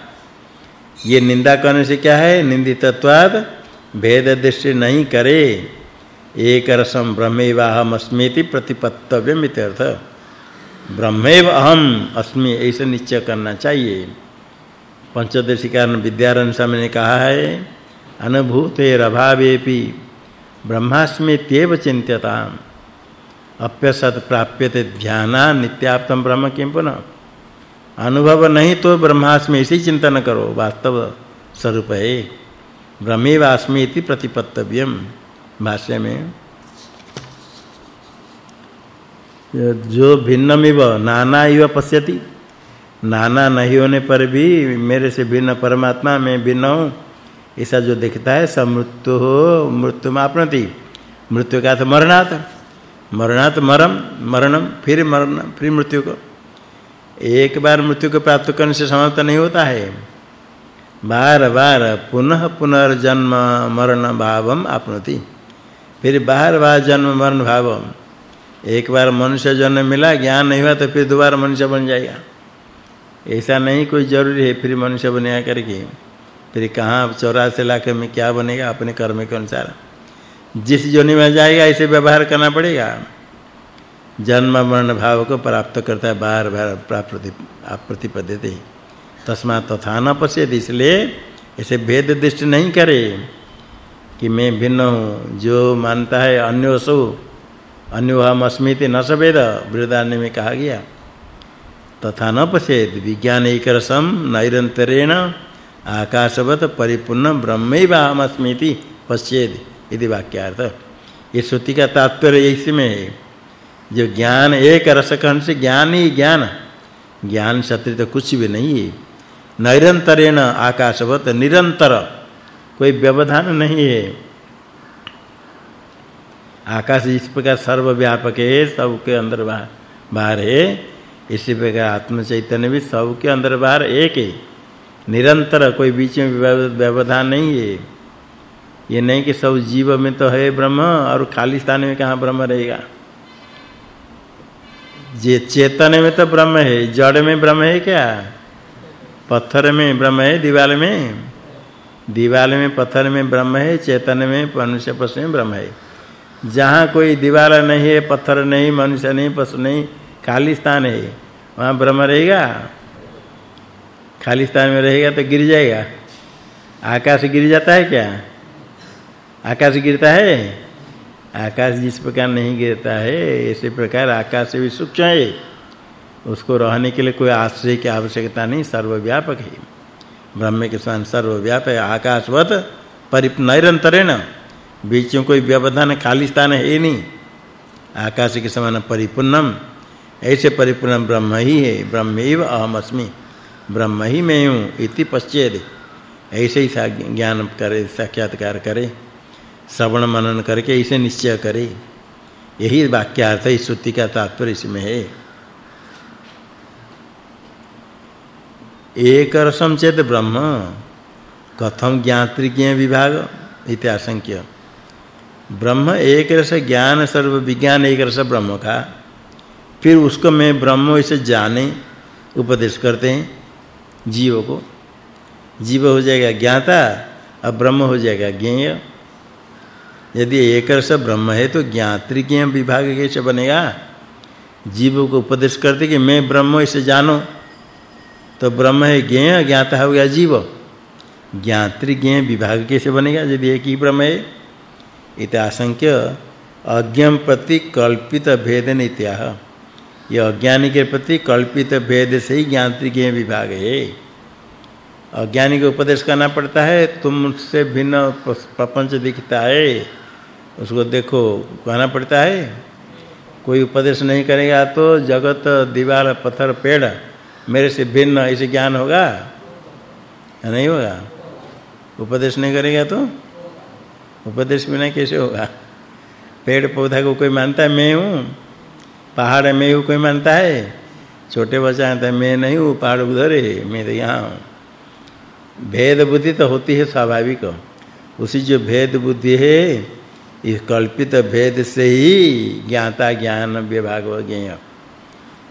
ये निंदा करने से क्या है? निंदितत्वात् भेद दृष्टि नहीं करे। एक रसम ब्रह्मेवाहम अस्मीति प्रतिपत्तव्यम इत्यर्थ ब्रह्मेव अहम अस्मि, ऐसे निश्चय करना चाहिए। पंचदशी कारण विद्यारण्य स्वामी ने कहा है अनुभूते रभावेपि ब्रह्मास्मि तेव चिंत्यता अप्यसत प्राप्यते ध्याना नित्याप्तम ब्रह्म किम पुनः? अनुभव नहीं तो ब्रह्मास्मि इसी चिंतन करो, वास्तव स्वरूप है। ब्रह्मेवास्मि इति प्रतिपत्तव्यम। भाष्य में। जो भिन्नमिव नाना इव पश्यति, नाना नहीं होने पर भी मेरे से भिन्न परमात्मा में भिन्न हूँ। ऐसा जो दिखता है समृत्यु हो, मृत्यु मापनति मृत्यु का तो मरणात मरणात मरम मरणम फिर मरण, फिर मृत्यु को। एक बार मृत्यु को प्राप्त करने से समाप्त नहीं होता है। बार बार पुनः पुनर्जन्म मरण भावम आपनोति। फिर बार बार जन्म मरण भाव। एक बार मनुष्य जन्म मिला, ज्ञान नहीं हुआ तो फिर दोबारा मनुष्य बन जाएगा। ऐसा नहीं, कोई ज़रूरी है, फिर मनुष्य बनेगा करके। फिर कहाँ चौरासी लाख में क्या बनेगा, अपने कर्म के अनुसार। जिस योनि में जाएगा, ऐसे व्यवहार करना पड़ेगा। जन्म मरण भाव को प्राप्त करता है, बार बार प्राप्ति आप प्रतिपद्यते तस्मा तथा न पश्येत, इसलिए ऐसे भेद दृष्टि नहीं करे। कि मैं भिन्न हूँ। जो मानता है अन्योसु अन्योहम अस्मिति न सवेद वृदान्य में कहा गया। तथा न पश्येत विज्ञान एक रसम नैरंतरेण आकाशवत परिपूर्ण ब्रह्मैव अहमस्मिति पश्येत इति वाक्यार्थ। ये श्रुति का तात्पर्य इसमें है। जो ज्ञान एक रस से ज्ञान ही ज्ञान। ज्ञान सत्य तो कुछ भी नहीं है। निरंतरेण आकाशवत निरंतर। कोई व्यवधान नहीं है। आकाश इस प्रकार सर्वव्यापक है, सबके अंदर बाहर है। इसी प्रकार आत्म चैतन्य भी सबके अंदर बाहर एक है। निरंतर कोई बीच में व्यवधान नहीं है। ये नहीं कि सब जीव में तो है ब्रह्म, और खाली स्थान में कहाँ ब्रह्म रहेगा? जे चेतन में तो ब्रह्म है, जड़ में ब्रह्म है क्या? पत्थर में ब्रह्म है, दीवार में? दीवार में, पत्थर में ब्रह्म है, चेतन में, मनुष्य पशु में ब्रह्म है। जहाँ कोई दीवार नहीं है, पत्थर नहीं, मनुष्य नहीं, पशु नहीं, खाली स्थान है। वहाँ ब्रह्म रहेगा? खाली स्थान में रहेगा तो गिर जाएगा। आकाश गिर जाता है क्या? आकाश गिरता है? आकाश जिस प्रकार नहीं गिरता है इसी प्रकार आकाश भी सूक्ष्म है। उसको रहने के लिए कोई आश्रय की आवश्यकता नहीं, सर्वव्यापक है। ब्रह्म के समान सर्वव्याप है आकाशवत परिप निरंतरेण बीच में कोई व्यवधान खाली स्थान है नहीं। आकाश के समान परिपूर्णम, ऐसे परिपूर्ण ब्रह्म ही है, ब्रह्मैव अहम अस्मि ब्रह्म ही मैं हूँ इति पश्चेद। ऐसे ही ज्ञान करे, साक्षात्कार करे, श्रवण मनन करके इसे निश्चय करे। यही वाक्यार्थ इस श्रुति का तात्पर्य इसमें है। एक रसम चेत ब्रह्म। कथम ज्ञात्रिज्ञ विभाग? इत्याशंक्य ब्रह्म एक रस ज्ञान सर्व विज्ञान एक रस ब्रह्म का? फिर उसको मैं ब्रह्म इसे जाने, उपदेश करते हैं जीव को। जीव हो जाएगा ज्ञाता, अब ब्रह्म हो जाएगा ज्ञेय। यदि एक रस ब्रह्म है तो ज्ञात्रिज्ञ विभाग कैसे बनेगा? जीव को उपदेश करते कि मैं ब्रह्म इसे जानो। तो ब्रह्म है ज्ञेय, ज्ञाता हो गया जीव। ज्ञात्रिज्ञ विभाग कैसे बनेगा? यदि एक ही ब्रह्म है, इत आशंक्य अज्ञम प्रति कल्पित भेद नित्याह। यह अज्ञानी के प्रति कल्पित भेद से ही ज्ञात्रिज्ञ विभाग है। अज्ञानी को उपदेश करना पड़ता है, तुमसे भिन्न प्रपंच दिखता है। उसको देखो, कहना पड़ता है, कोई उपदेश नहीं करेगा तो जगत, दीवार, पत्थर, पेड़ मेरे से भिन्न ऐसे ज्ञान होगा? नहीं होगा? उपदेश नहीं करेगा तो? उपदेश बिना कैसे होगा? पेड़ पौधा को कोई मानता है? मैं हूँ। पहाड़ में हूँ। कोई मानता है? छोटे बच्चा है मैं नहीं हूँ। पहाड़ उधर है। मैं तो यहाँ हूँ। भेद बुद्धि तो होती है स्वाभाविक। उसी जो भेद बुद्धि है इस कल्पित भेद से ही ज्ञाता ज्ञान विभाग ज्ञेय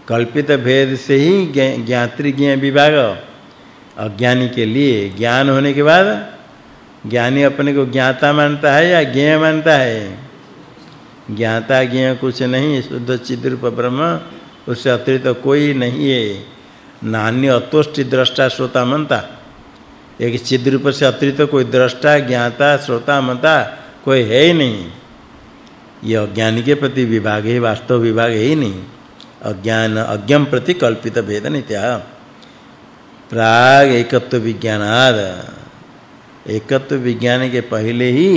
कल्पित भेद से ही ज्ञात्री ज्ञ विभाग। अज्ञानी के लिए ज्ञान होने के बाद ज्ञानी अपने को ज्ञाता मानता है या ज्ञेय मानता है? ज्ञाता ज्ञेय कुछ नहीं, शुद्ध चिद्रूप ब्रह्म, उससे अतिरिक्त कोई नहीं है। नान्य अतोष्टि दृष्टा श्रोता मनता एक चिद्रूप से अतिरिक्त कोई दृष्टा, ज्ञाता, श्रोता मनता कोई है ही नहीं। ये अज्ञानी के प्रति विभाग है, वास्तव विभाग है ही नहीं। अज्ञान अज्ञम प्रति कल्पित भेद नित्या प्राग एकत्व विज्ञानाद। एकत्व विज्ञान के पहले ही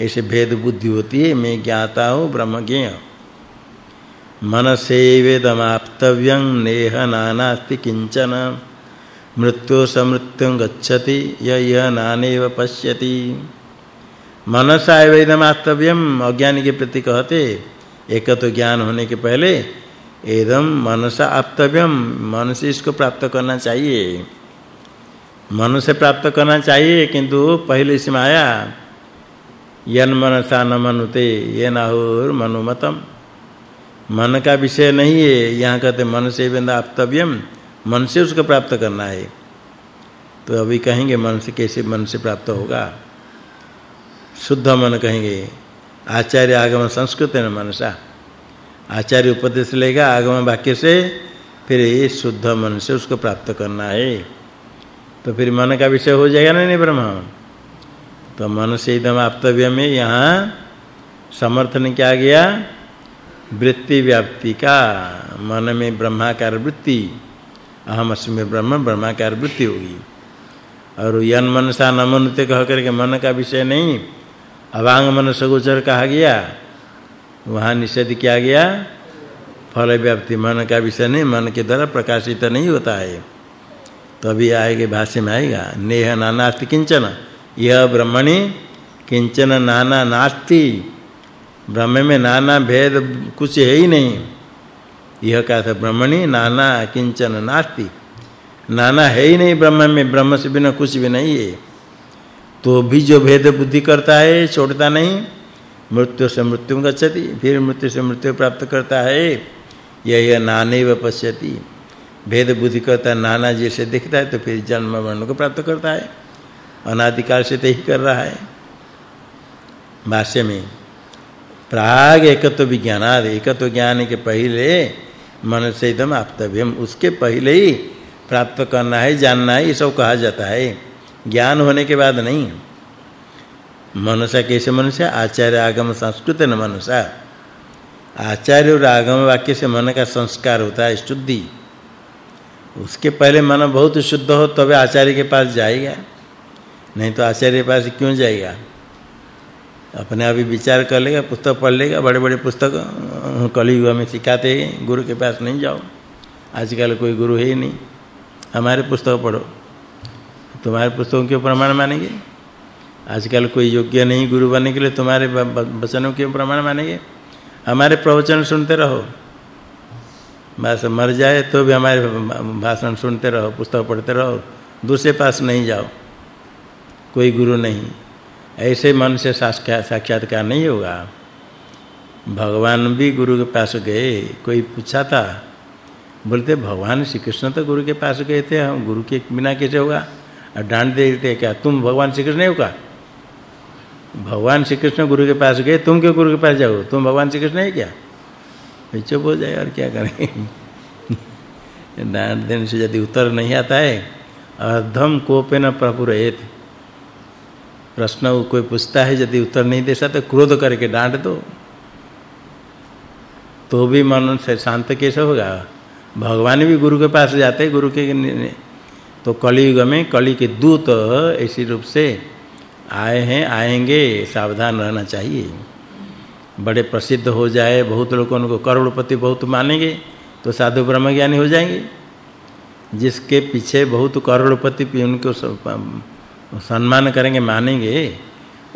ऐसे भेद बुद्धि होती है, मैं ज्ञाता हूँ ब्रह्मज्ञ मनसे वेदमाप्तव्यं, नेह नानास्ति किंचन मृत्यु समृत्युं गच्छति, य य नानेव पश्यति। मनसा वेदमाप्तव्यम अज्ञानी के प्रति कहते एक ज्ञान होने के पहले एदम मनसा आप्तव्यम मन से इसको प्राप्त करना चाहिए। मन से प्राप्त करना चाहिए, किंतु पहले इसमें आया, यन मनसा न मनुते, ये नाहुर मनुमतम। मन का विषय नहीं है, यहाँ कहते मन से आप्तव्यम। मन से उसको प्राप्त करना है। तो अभी कहेंगे मन से कैसे मन से प्राप्त होगा? शुद्ध मन कहेंगे। आचार्य आगम संस्कृत मनसा आचार्य उपदेश लेगा आगम वाक्य से, फिर ये शुद्ध मन से उसको प्राप्त करना है। तो फिर मन का विषय हो जाएगा ना, नहीं ब्रह्म? तो मन से एकदम आप्तव्य में यहाँ समर्थन क्या गया? वृत्ति व्याप्ति का। मन में ब्रह्माकार वृत्ति, अहम अस्मि ब्रह्म, ब्रह्माकार वृत्ति होगी। और यन मनसा न मनुते कह करके मन का विषय नहीं, अवांग मन सगोचर कहा गया। वहाँ निषेध किया गया। फल व्याप्ति, मन का विषय नहीं, मन के द्वारा प्रकाशित नहीं होता है। तो अभी आएगा भाष्य में आएगा, नेह नानास्ति किंचन। यह ब्रह्मणि, किंचन नाना नास्ति। ब्रह्म में नाना भेद कुछ है ही नहीं। यह कहा था ब्रह्मणि, नाना किंचन नास्ति। नाना है ही नहीं ब्रह्म में, ब्रह्म से बिना कुछ भी नहीं है। तो भी जो भेद बुद्धि करता है, छोड़ता नहीं। मृत्यु से मृत्यु गच्छति, फिर मृत्यु से मृत्यु प्राप्त करता है। यह नानेव पश्यति। भेद बुद्धि करता नाना जैसे दिखता है तो फिर जन्म मरण को प्राप्त करता है। अनादिकाल से तो कर रहा है। भाष्य में, प्राग एकत्व विज्ञानाद एकत्व ज्ञान के पहले मन से एकदम आप्तव्यम, उसके पहले ही प्राप्त करना है, जानना है, ये सब कहा जाता है। ज्ञान होने के बाद नहीं। मनुष्य कैसे मनुष्य? आचार्य आगम संस्कृत न मनुष्य। आचार्य और आगम वाक्य से मन का संस्कार होता है, शुद्धि। उसके पहले मन बहुत शुद्ध हो तब आचार्य के पास जाएगा। नहीं तो आचार्य के पास क्यों जाएगा? अपने अभी विचार कर लेगा, पुस्तक पढ़ लेगा, बड़े-बड़े पुस्तक कलयुग में सिखाते गुरु के पास नहीं जाओ। आजकल कोई गुरु है ही नहीं। हमारे पुस्तक पढ़ो। तुम्हारे पुस्तकों के प्रमाण मानेंगे? आजकल कोई योग्य नहीं गुरु बनने के लिए तुम्हारे वचनों के प्रमाण मानेंगे। हमारे प्रवचन सुनते रहो। बस मर जाए तो भी हमारे भाषण सुनते रहो, पुस्तक पढ़ते रहो, दूसरे पास नहीं जाओ। कोई गुरु नहीं। ऐसे मन से साक्षात्कार नहीं होगा। भगवान भी गुरु के पास गए, कोई पूछा था बोलते, भगवान श्री कृष्ण तो गुरु के पास गए थे, हम गुरु के बिना कैसे होगा? और डांट देते क्या? तुम भगवान श्री कृष्ण नहीं होगा भगवान श्री कृष्ण गुरु के पास गए, तुम क्यों गुरु के पास जाओ? तुम भगवान श्री कृष्ण है क्या? चुप हो जाए और क्या करें? डांट देने से यदि उत्तर नहीं आता है अधम कोपेन प्रपुरेत प्रश्न कोई पूछता है, यदि उत्तर नहीं दे सकते, क्रोध करके डांट दो। तो भी मन से शांत कैसे होगा? भगवान भी गुरु के पास जाते गुरु के तो कलयुग में कली के दूत ऐसी रूप से आए हैं, आएँगे, सावधान रहना चाहिए। बड़े प्रसिद्ध हो जाए, बहुत लोग उनको करोड़पति बहुत मानेंगे तो साधु ब्रह्म ज्ञानी हो जाएँगे। जिसके पीछे बहुत करोड़पति उनको सम्मान करेंगे, मानेंगे,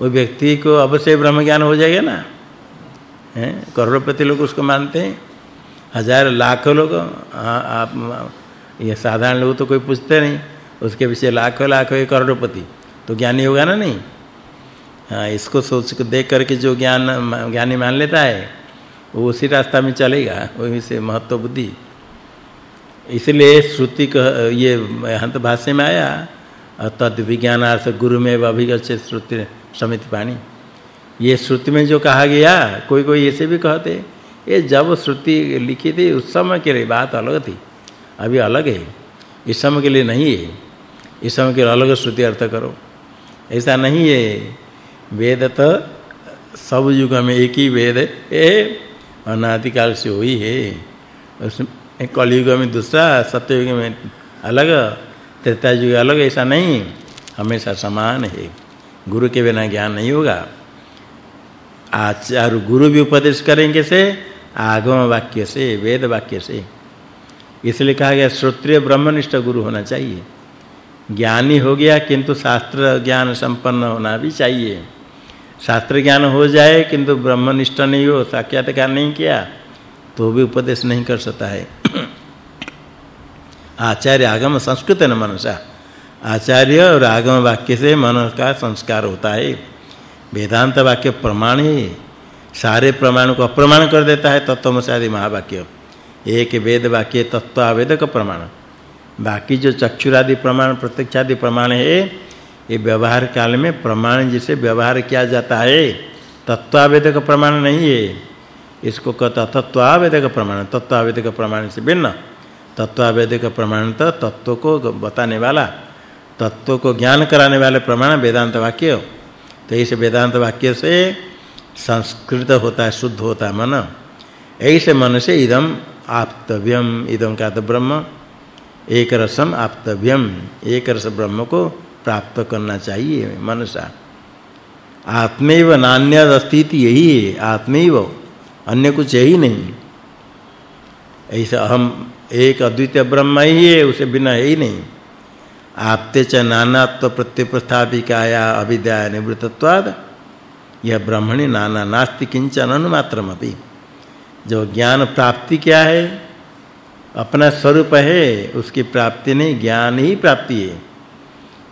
वो व्यक्ति को अवश्य ब्रह्म ज्ञान हो जाएगा ना। हैं, करोड़पति लोग उसको मानते हैं। हज़ार लाखों लोग आप, ये साधारण लोग तो कोई पूछते नहीं, उसके पीछे लाखों लाखों करोड़पति। तो ज्ञानी होगा ना नहीं? हाँ इसको सोच को देख करके जो ज्ञान, ज्ञानी मान लेता है, वो उसी रास्ता में चलेगा, वही से महत्व बुद्धि। इसलिए श्रुति का ये हंत भाष्य में आया तद विज्ञानार्थ गुरु में अभिगच्छे श्रुति समिति पाणी। ये श्रुति में जो कहा गया, कोई कोई ऐसे भी कहते, ये जब श्रुति लिखी थी, उस समय के लिए बात अलग थी, अभी अलग है। इस समय के लिए नहीं है। इस समय के लिए अलग श्रुति अर्थ करो। ऐसा नहीं है। वेद तो सब युग में एक ही वेद है। अनादिकाल से वही है। उसमें कलयुग में दूसरा, सत्ययुग में अलग त्रेता युग अलग, ऐसा नहीं। हमेशा समान है। गुरु के बिना ज्ञान नहीं होगा। आचार्य गुरु भी उपदेश करेंगे से, आगम वाक्य से, वेद वाक्य से। इसलिए कहा गया, श्रोत्रिय ब्रह्मनिष्ठ गुरु होना चाहिए। ज्ञानी हो गया, किंतु शास्त्र ज्ञान संपन्न होना भी चाहिए। शास्त्र ज्ञान हो जाए, किंतु ब्रह्मनिष्ठ नहीं हो, साक्षात्कार नहीं किया तो भी उपदेश नहीं कर सकता है। आचार्य आगम संस्कृत न मनसा? आचार्य और आगम वाक्य से मन का संस्कार होता है। वेदांत वाक्य प्रमाण है। सारे प्रमाण को अप्रमाण कर देता है तत्वमसादि महावाक्य। एक वेद वाक्य तत्व आवेदक प्रमाण। बाकी जो चक्षुरादि प्रमाण, प्रत्यक्षादि प्रमाण है, ये व्यवहार काल में प्रमाण जिसे व्यवहार किया जाता है, तत्वावेदक प्रमाण नहीं है। इसको कहता तत्वावेदक प्रमाण। तत्वावेदक प्रमाण से भिन्न। तत्वावेदक प्रमाण तो तत्व को बताने वाला, तत्व को ज्ञान कराने वाले प्रमाण वेदांत वाक्य। तो इस वेदांत वाक्य से संस्कृत होता है, शुद्ध होता है मन। ऐसे मन से इदम आप्तव्यम, इदम का तो ब्रह्म। एक रसम आप्तव्यम। एक रस ब्रह्म को प्राप्त करना चाहिए मनसा। आत्मैव नान्यद अस्तिति यही है, आत्मैव, अन्य कुछ यही नहीं। ऐसा हम एक अद्वितीय ब्रह्म ही है, उसे बिना है ही नहीं। आपते च नानात्व प्रत्यप्रस्थापिकाया अविद्या निवृत्तत्वाद। यह ब्रह्मणि नाना नास्ति किंचन अनुमात्रमपि। जो ज्ञान प्राप्ति क्या है अपना स्वरूप है, उसकी प्राप्ति नहीं, ज्ञान ही प्राप्ति है।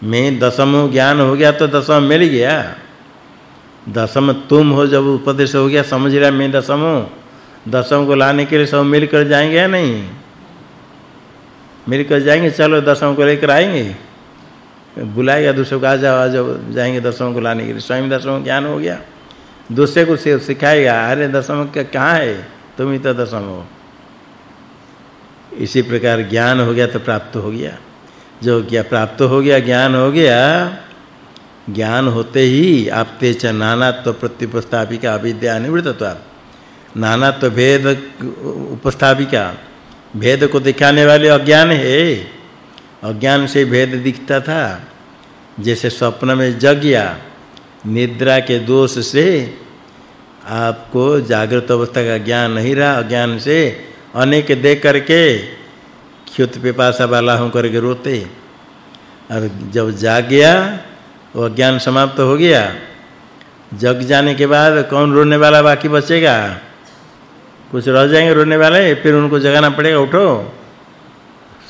मैं दसम ज्ञान हो गया तो दसम मिल गया। दसम तुम हो, जब उपदेश हो गया, समझ रहा मैं दसम हूँ। दसम को लाने के लिए सब मिलकर जाएँगे या नहीं? मिलकर जाएँगे, चलो दसम को लेकर आएँगे। बुलाएगा दूसरे को, आ जाओ आ जाओ, जाएँगे दसम को लाने के लिए। स्वयं दसम ज्ञान हो गया। दूसरे को सिखाएगा, अरे दसम क्या कहाँ है? तुम ही तो दसम हो। इसी प्रकार ज्ञान हो गया तो प्राप्त हो गया। जो क्या प्राप्त हो गया, ज्ञान हो गया, ज्ञान होते ही आपते च नानात्व प्रतिपस्थापिका अविद्या निवृत्तत्व नानात्व भेद उपस्थापिका। भेद को दिखाने वाले अज्ञान है। अज्ञान से भेद दिखता था। जैसे स्वप्न में जग गया, निद्रा के दोष से आपको जागृत अवस्था का ज्ञान नहीं रहा। अज्ञान से अनेक देख करके क्षुत पिपासा वाला हो करके रोते। और जब जाग गया वो ज्ञान समाप्त हो गया। जग जाने के बाद कौन रोने वाला बाकी बचेगा? कुछ रह जाएँगे रोने वाले, फिर उनको जगाना पड़ेगा, उठो।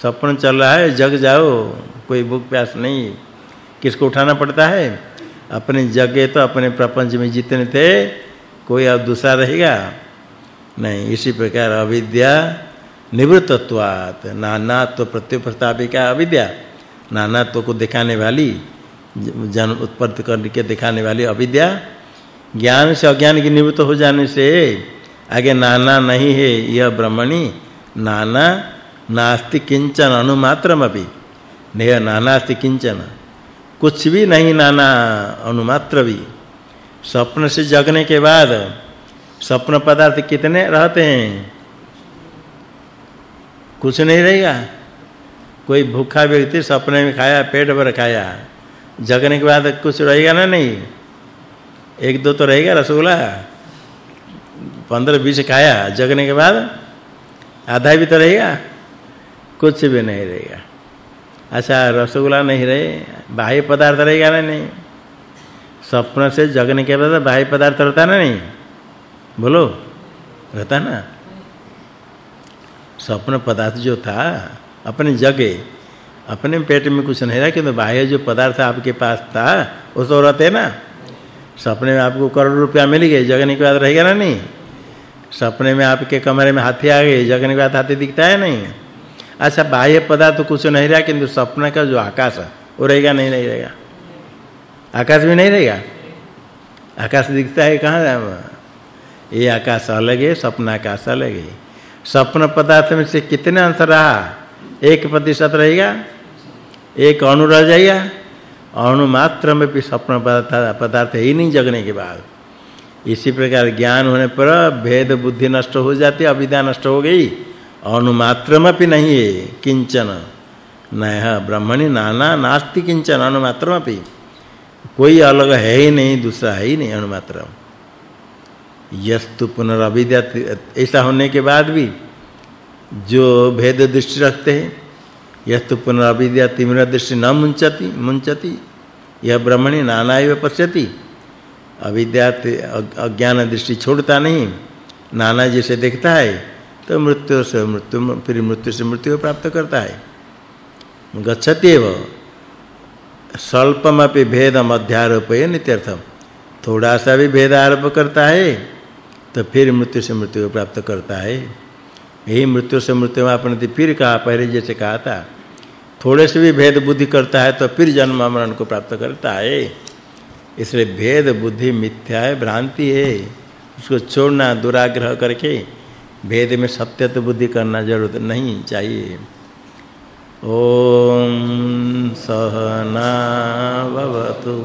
सपन चल रहा है, जग जाओ, कोई भूख प्यास नहीं। किसको उठाना पड़ता है? अपने जगे तो अपने प्रपंच में जितने थे, कोई अब दूसरा रहेगा। नहीं, इसी प्रकार अविद्या निवृत्तत्वात्। नानात्व प्रत्युपस्थापिका अविद्या। नानात्व को दिखाने वाली जन्म उत्पत्ति करके दिखाने वाली अविद्या, ज्ञान से अज्ञान की निवृत्त हो जाने से आगे नाना नहीं है, यह ब्रह्मणि। नाना नास्ति किंचन अनुमात्रमपि। नेह नानास्ति किंचन। कुछ भी नहीं नाना अनुमात्र भी स्वप्न से जगने के बाद स्वप्न पदार्थ कितने रहते हैं? कुछ नहीं रहेगा। कोई भूखा व्यक्ति सपने में खाया, पेट भर खाया, जगने के बाद कुछ रहेगा ना नहीं? एक दो तो रहेगा रसगुल्ला। पंद्रह बीस खाया, जगने के बाद आधा भी तो रहेगा, कुछ भी नहीं रहेगा। अच्छा रसगुल्ला नहीं रहे, बाह्य पदार्थ रहेगा ना नहीं? स्वप्न से जगने के बाद बाह्य पदार्थ रहता ना नहीं? बोलो, रहता ना? स्वप्न पदार्थ जो था, अपने जगे, अपने पेट में कुछ नहीं रहा, किंतु बाह्य जो पदार्थ आपके पास था वो तो रहते ना? सपने में आपको करोड़ रुपया मिल गए, जगने के बाद रहेगा ना नहीं? सपने में आपके कमरे में हाथी आ गए, जगने के बाद हाथी दिखता है नहीं? अच्छा बाह्य पदार्थ कुछ नहीं रहा, किंतु सपने का जो आकाश है वो रहेगा नहीं रहेगा? आकाश भी नहीं रहेगा? आकाश दिखता है कहाँ? ये आकाश अलग है, सपना आकाश अलग है। स्वप्न पदार्थ में से कितने अंश रहा? एक प्रतिशत रहेगा? एक अणु रह जाएगा? अणु मात्र में भी स्वप्न पदार्थ पदार्थ ही नहीं जगने के बाद। इसी प्रकार ज्ञान होने पर भेद बुद्धि नष्ट हो जाती, अविद्या नष्ट हो गई। अणु मात्र में भी नहीं है, किंचन। नय ब्रह्मणि नाना नास्ति किंचन, अणु मात्र में भी। कोई अलग है ही नहीं, दूसरा है ही नहीं, अणु अनुमात्र यस्तु पुनरविद्या ऐसा होने के बाद भी जो भेद दृष्टि रखते हैं, यस्तु पुनरविद्या तिमिर दृष्टि न मुंचति मुंचति यह ब्रह्मणि नाना एव पश्यति अविद्या अज्ञान दृष्टि छोड़ता नहीं। नाना जैसे देखता है तो मृत्यु से मृत्यु, फिर मृत्यु से मृत्यु प्राप्त करता है। गच्छति एव स्वल्पमपि भेदम अध्यारोपय नित्यर्थम। थोड़ा सा भी भेद आरोप करता है तो फिर मृत्यु से मृत्यु को प्राप्त करता है। यही मृत्यु से मृत्यु में आपने फिर कहा, पहले जैसे कहा था, थोड़े से भी भेद बुद्धि करता है तो फिर जन्म मरण को प्राप्त करता है। इसलिए भेद बुद्धि मिथ्या है, भ्रांति है। उसको छोड़ना, दुराग्रह करके भेद में सत्य तो बुद्धि करना ज़रूरत नहीं चाहिए। ओम सहना भवतु।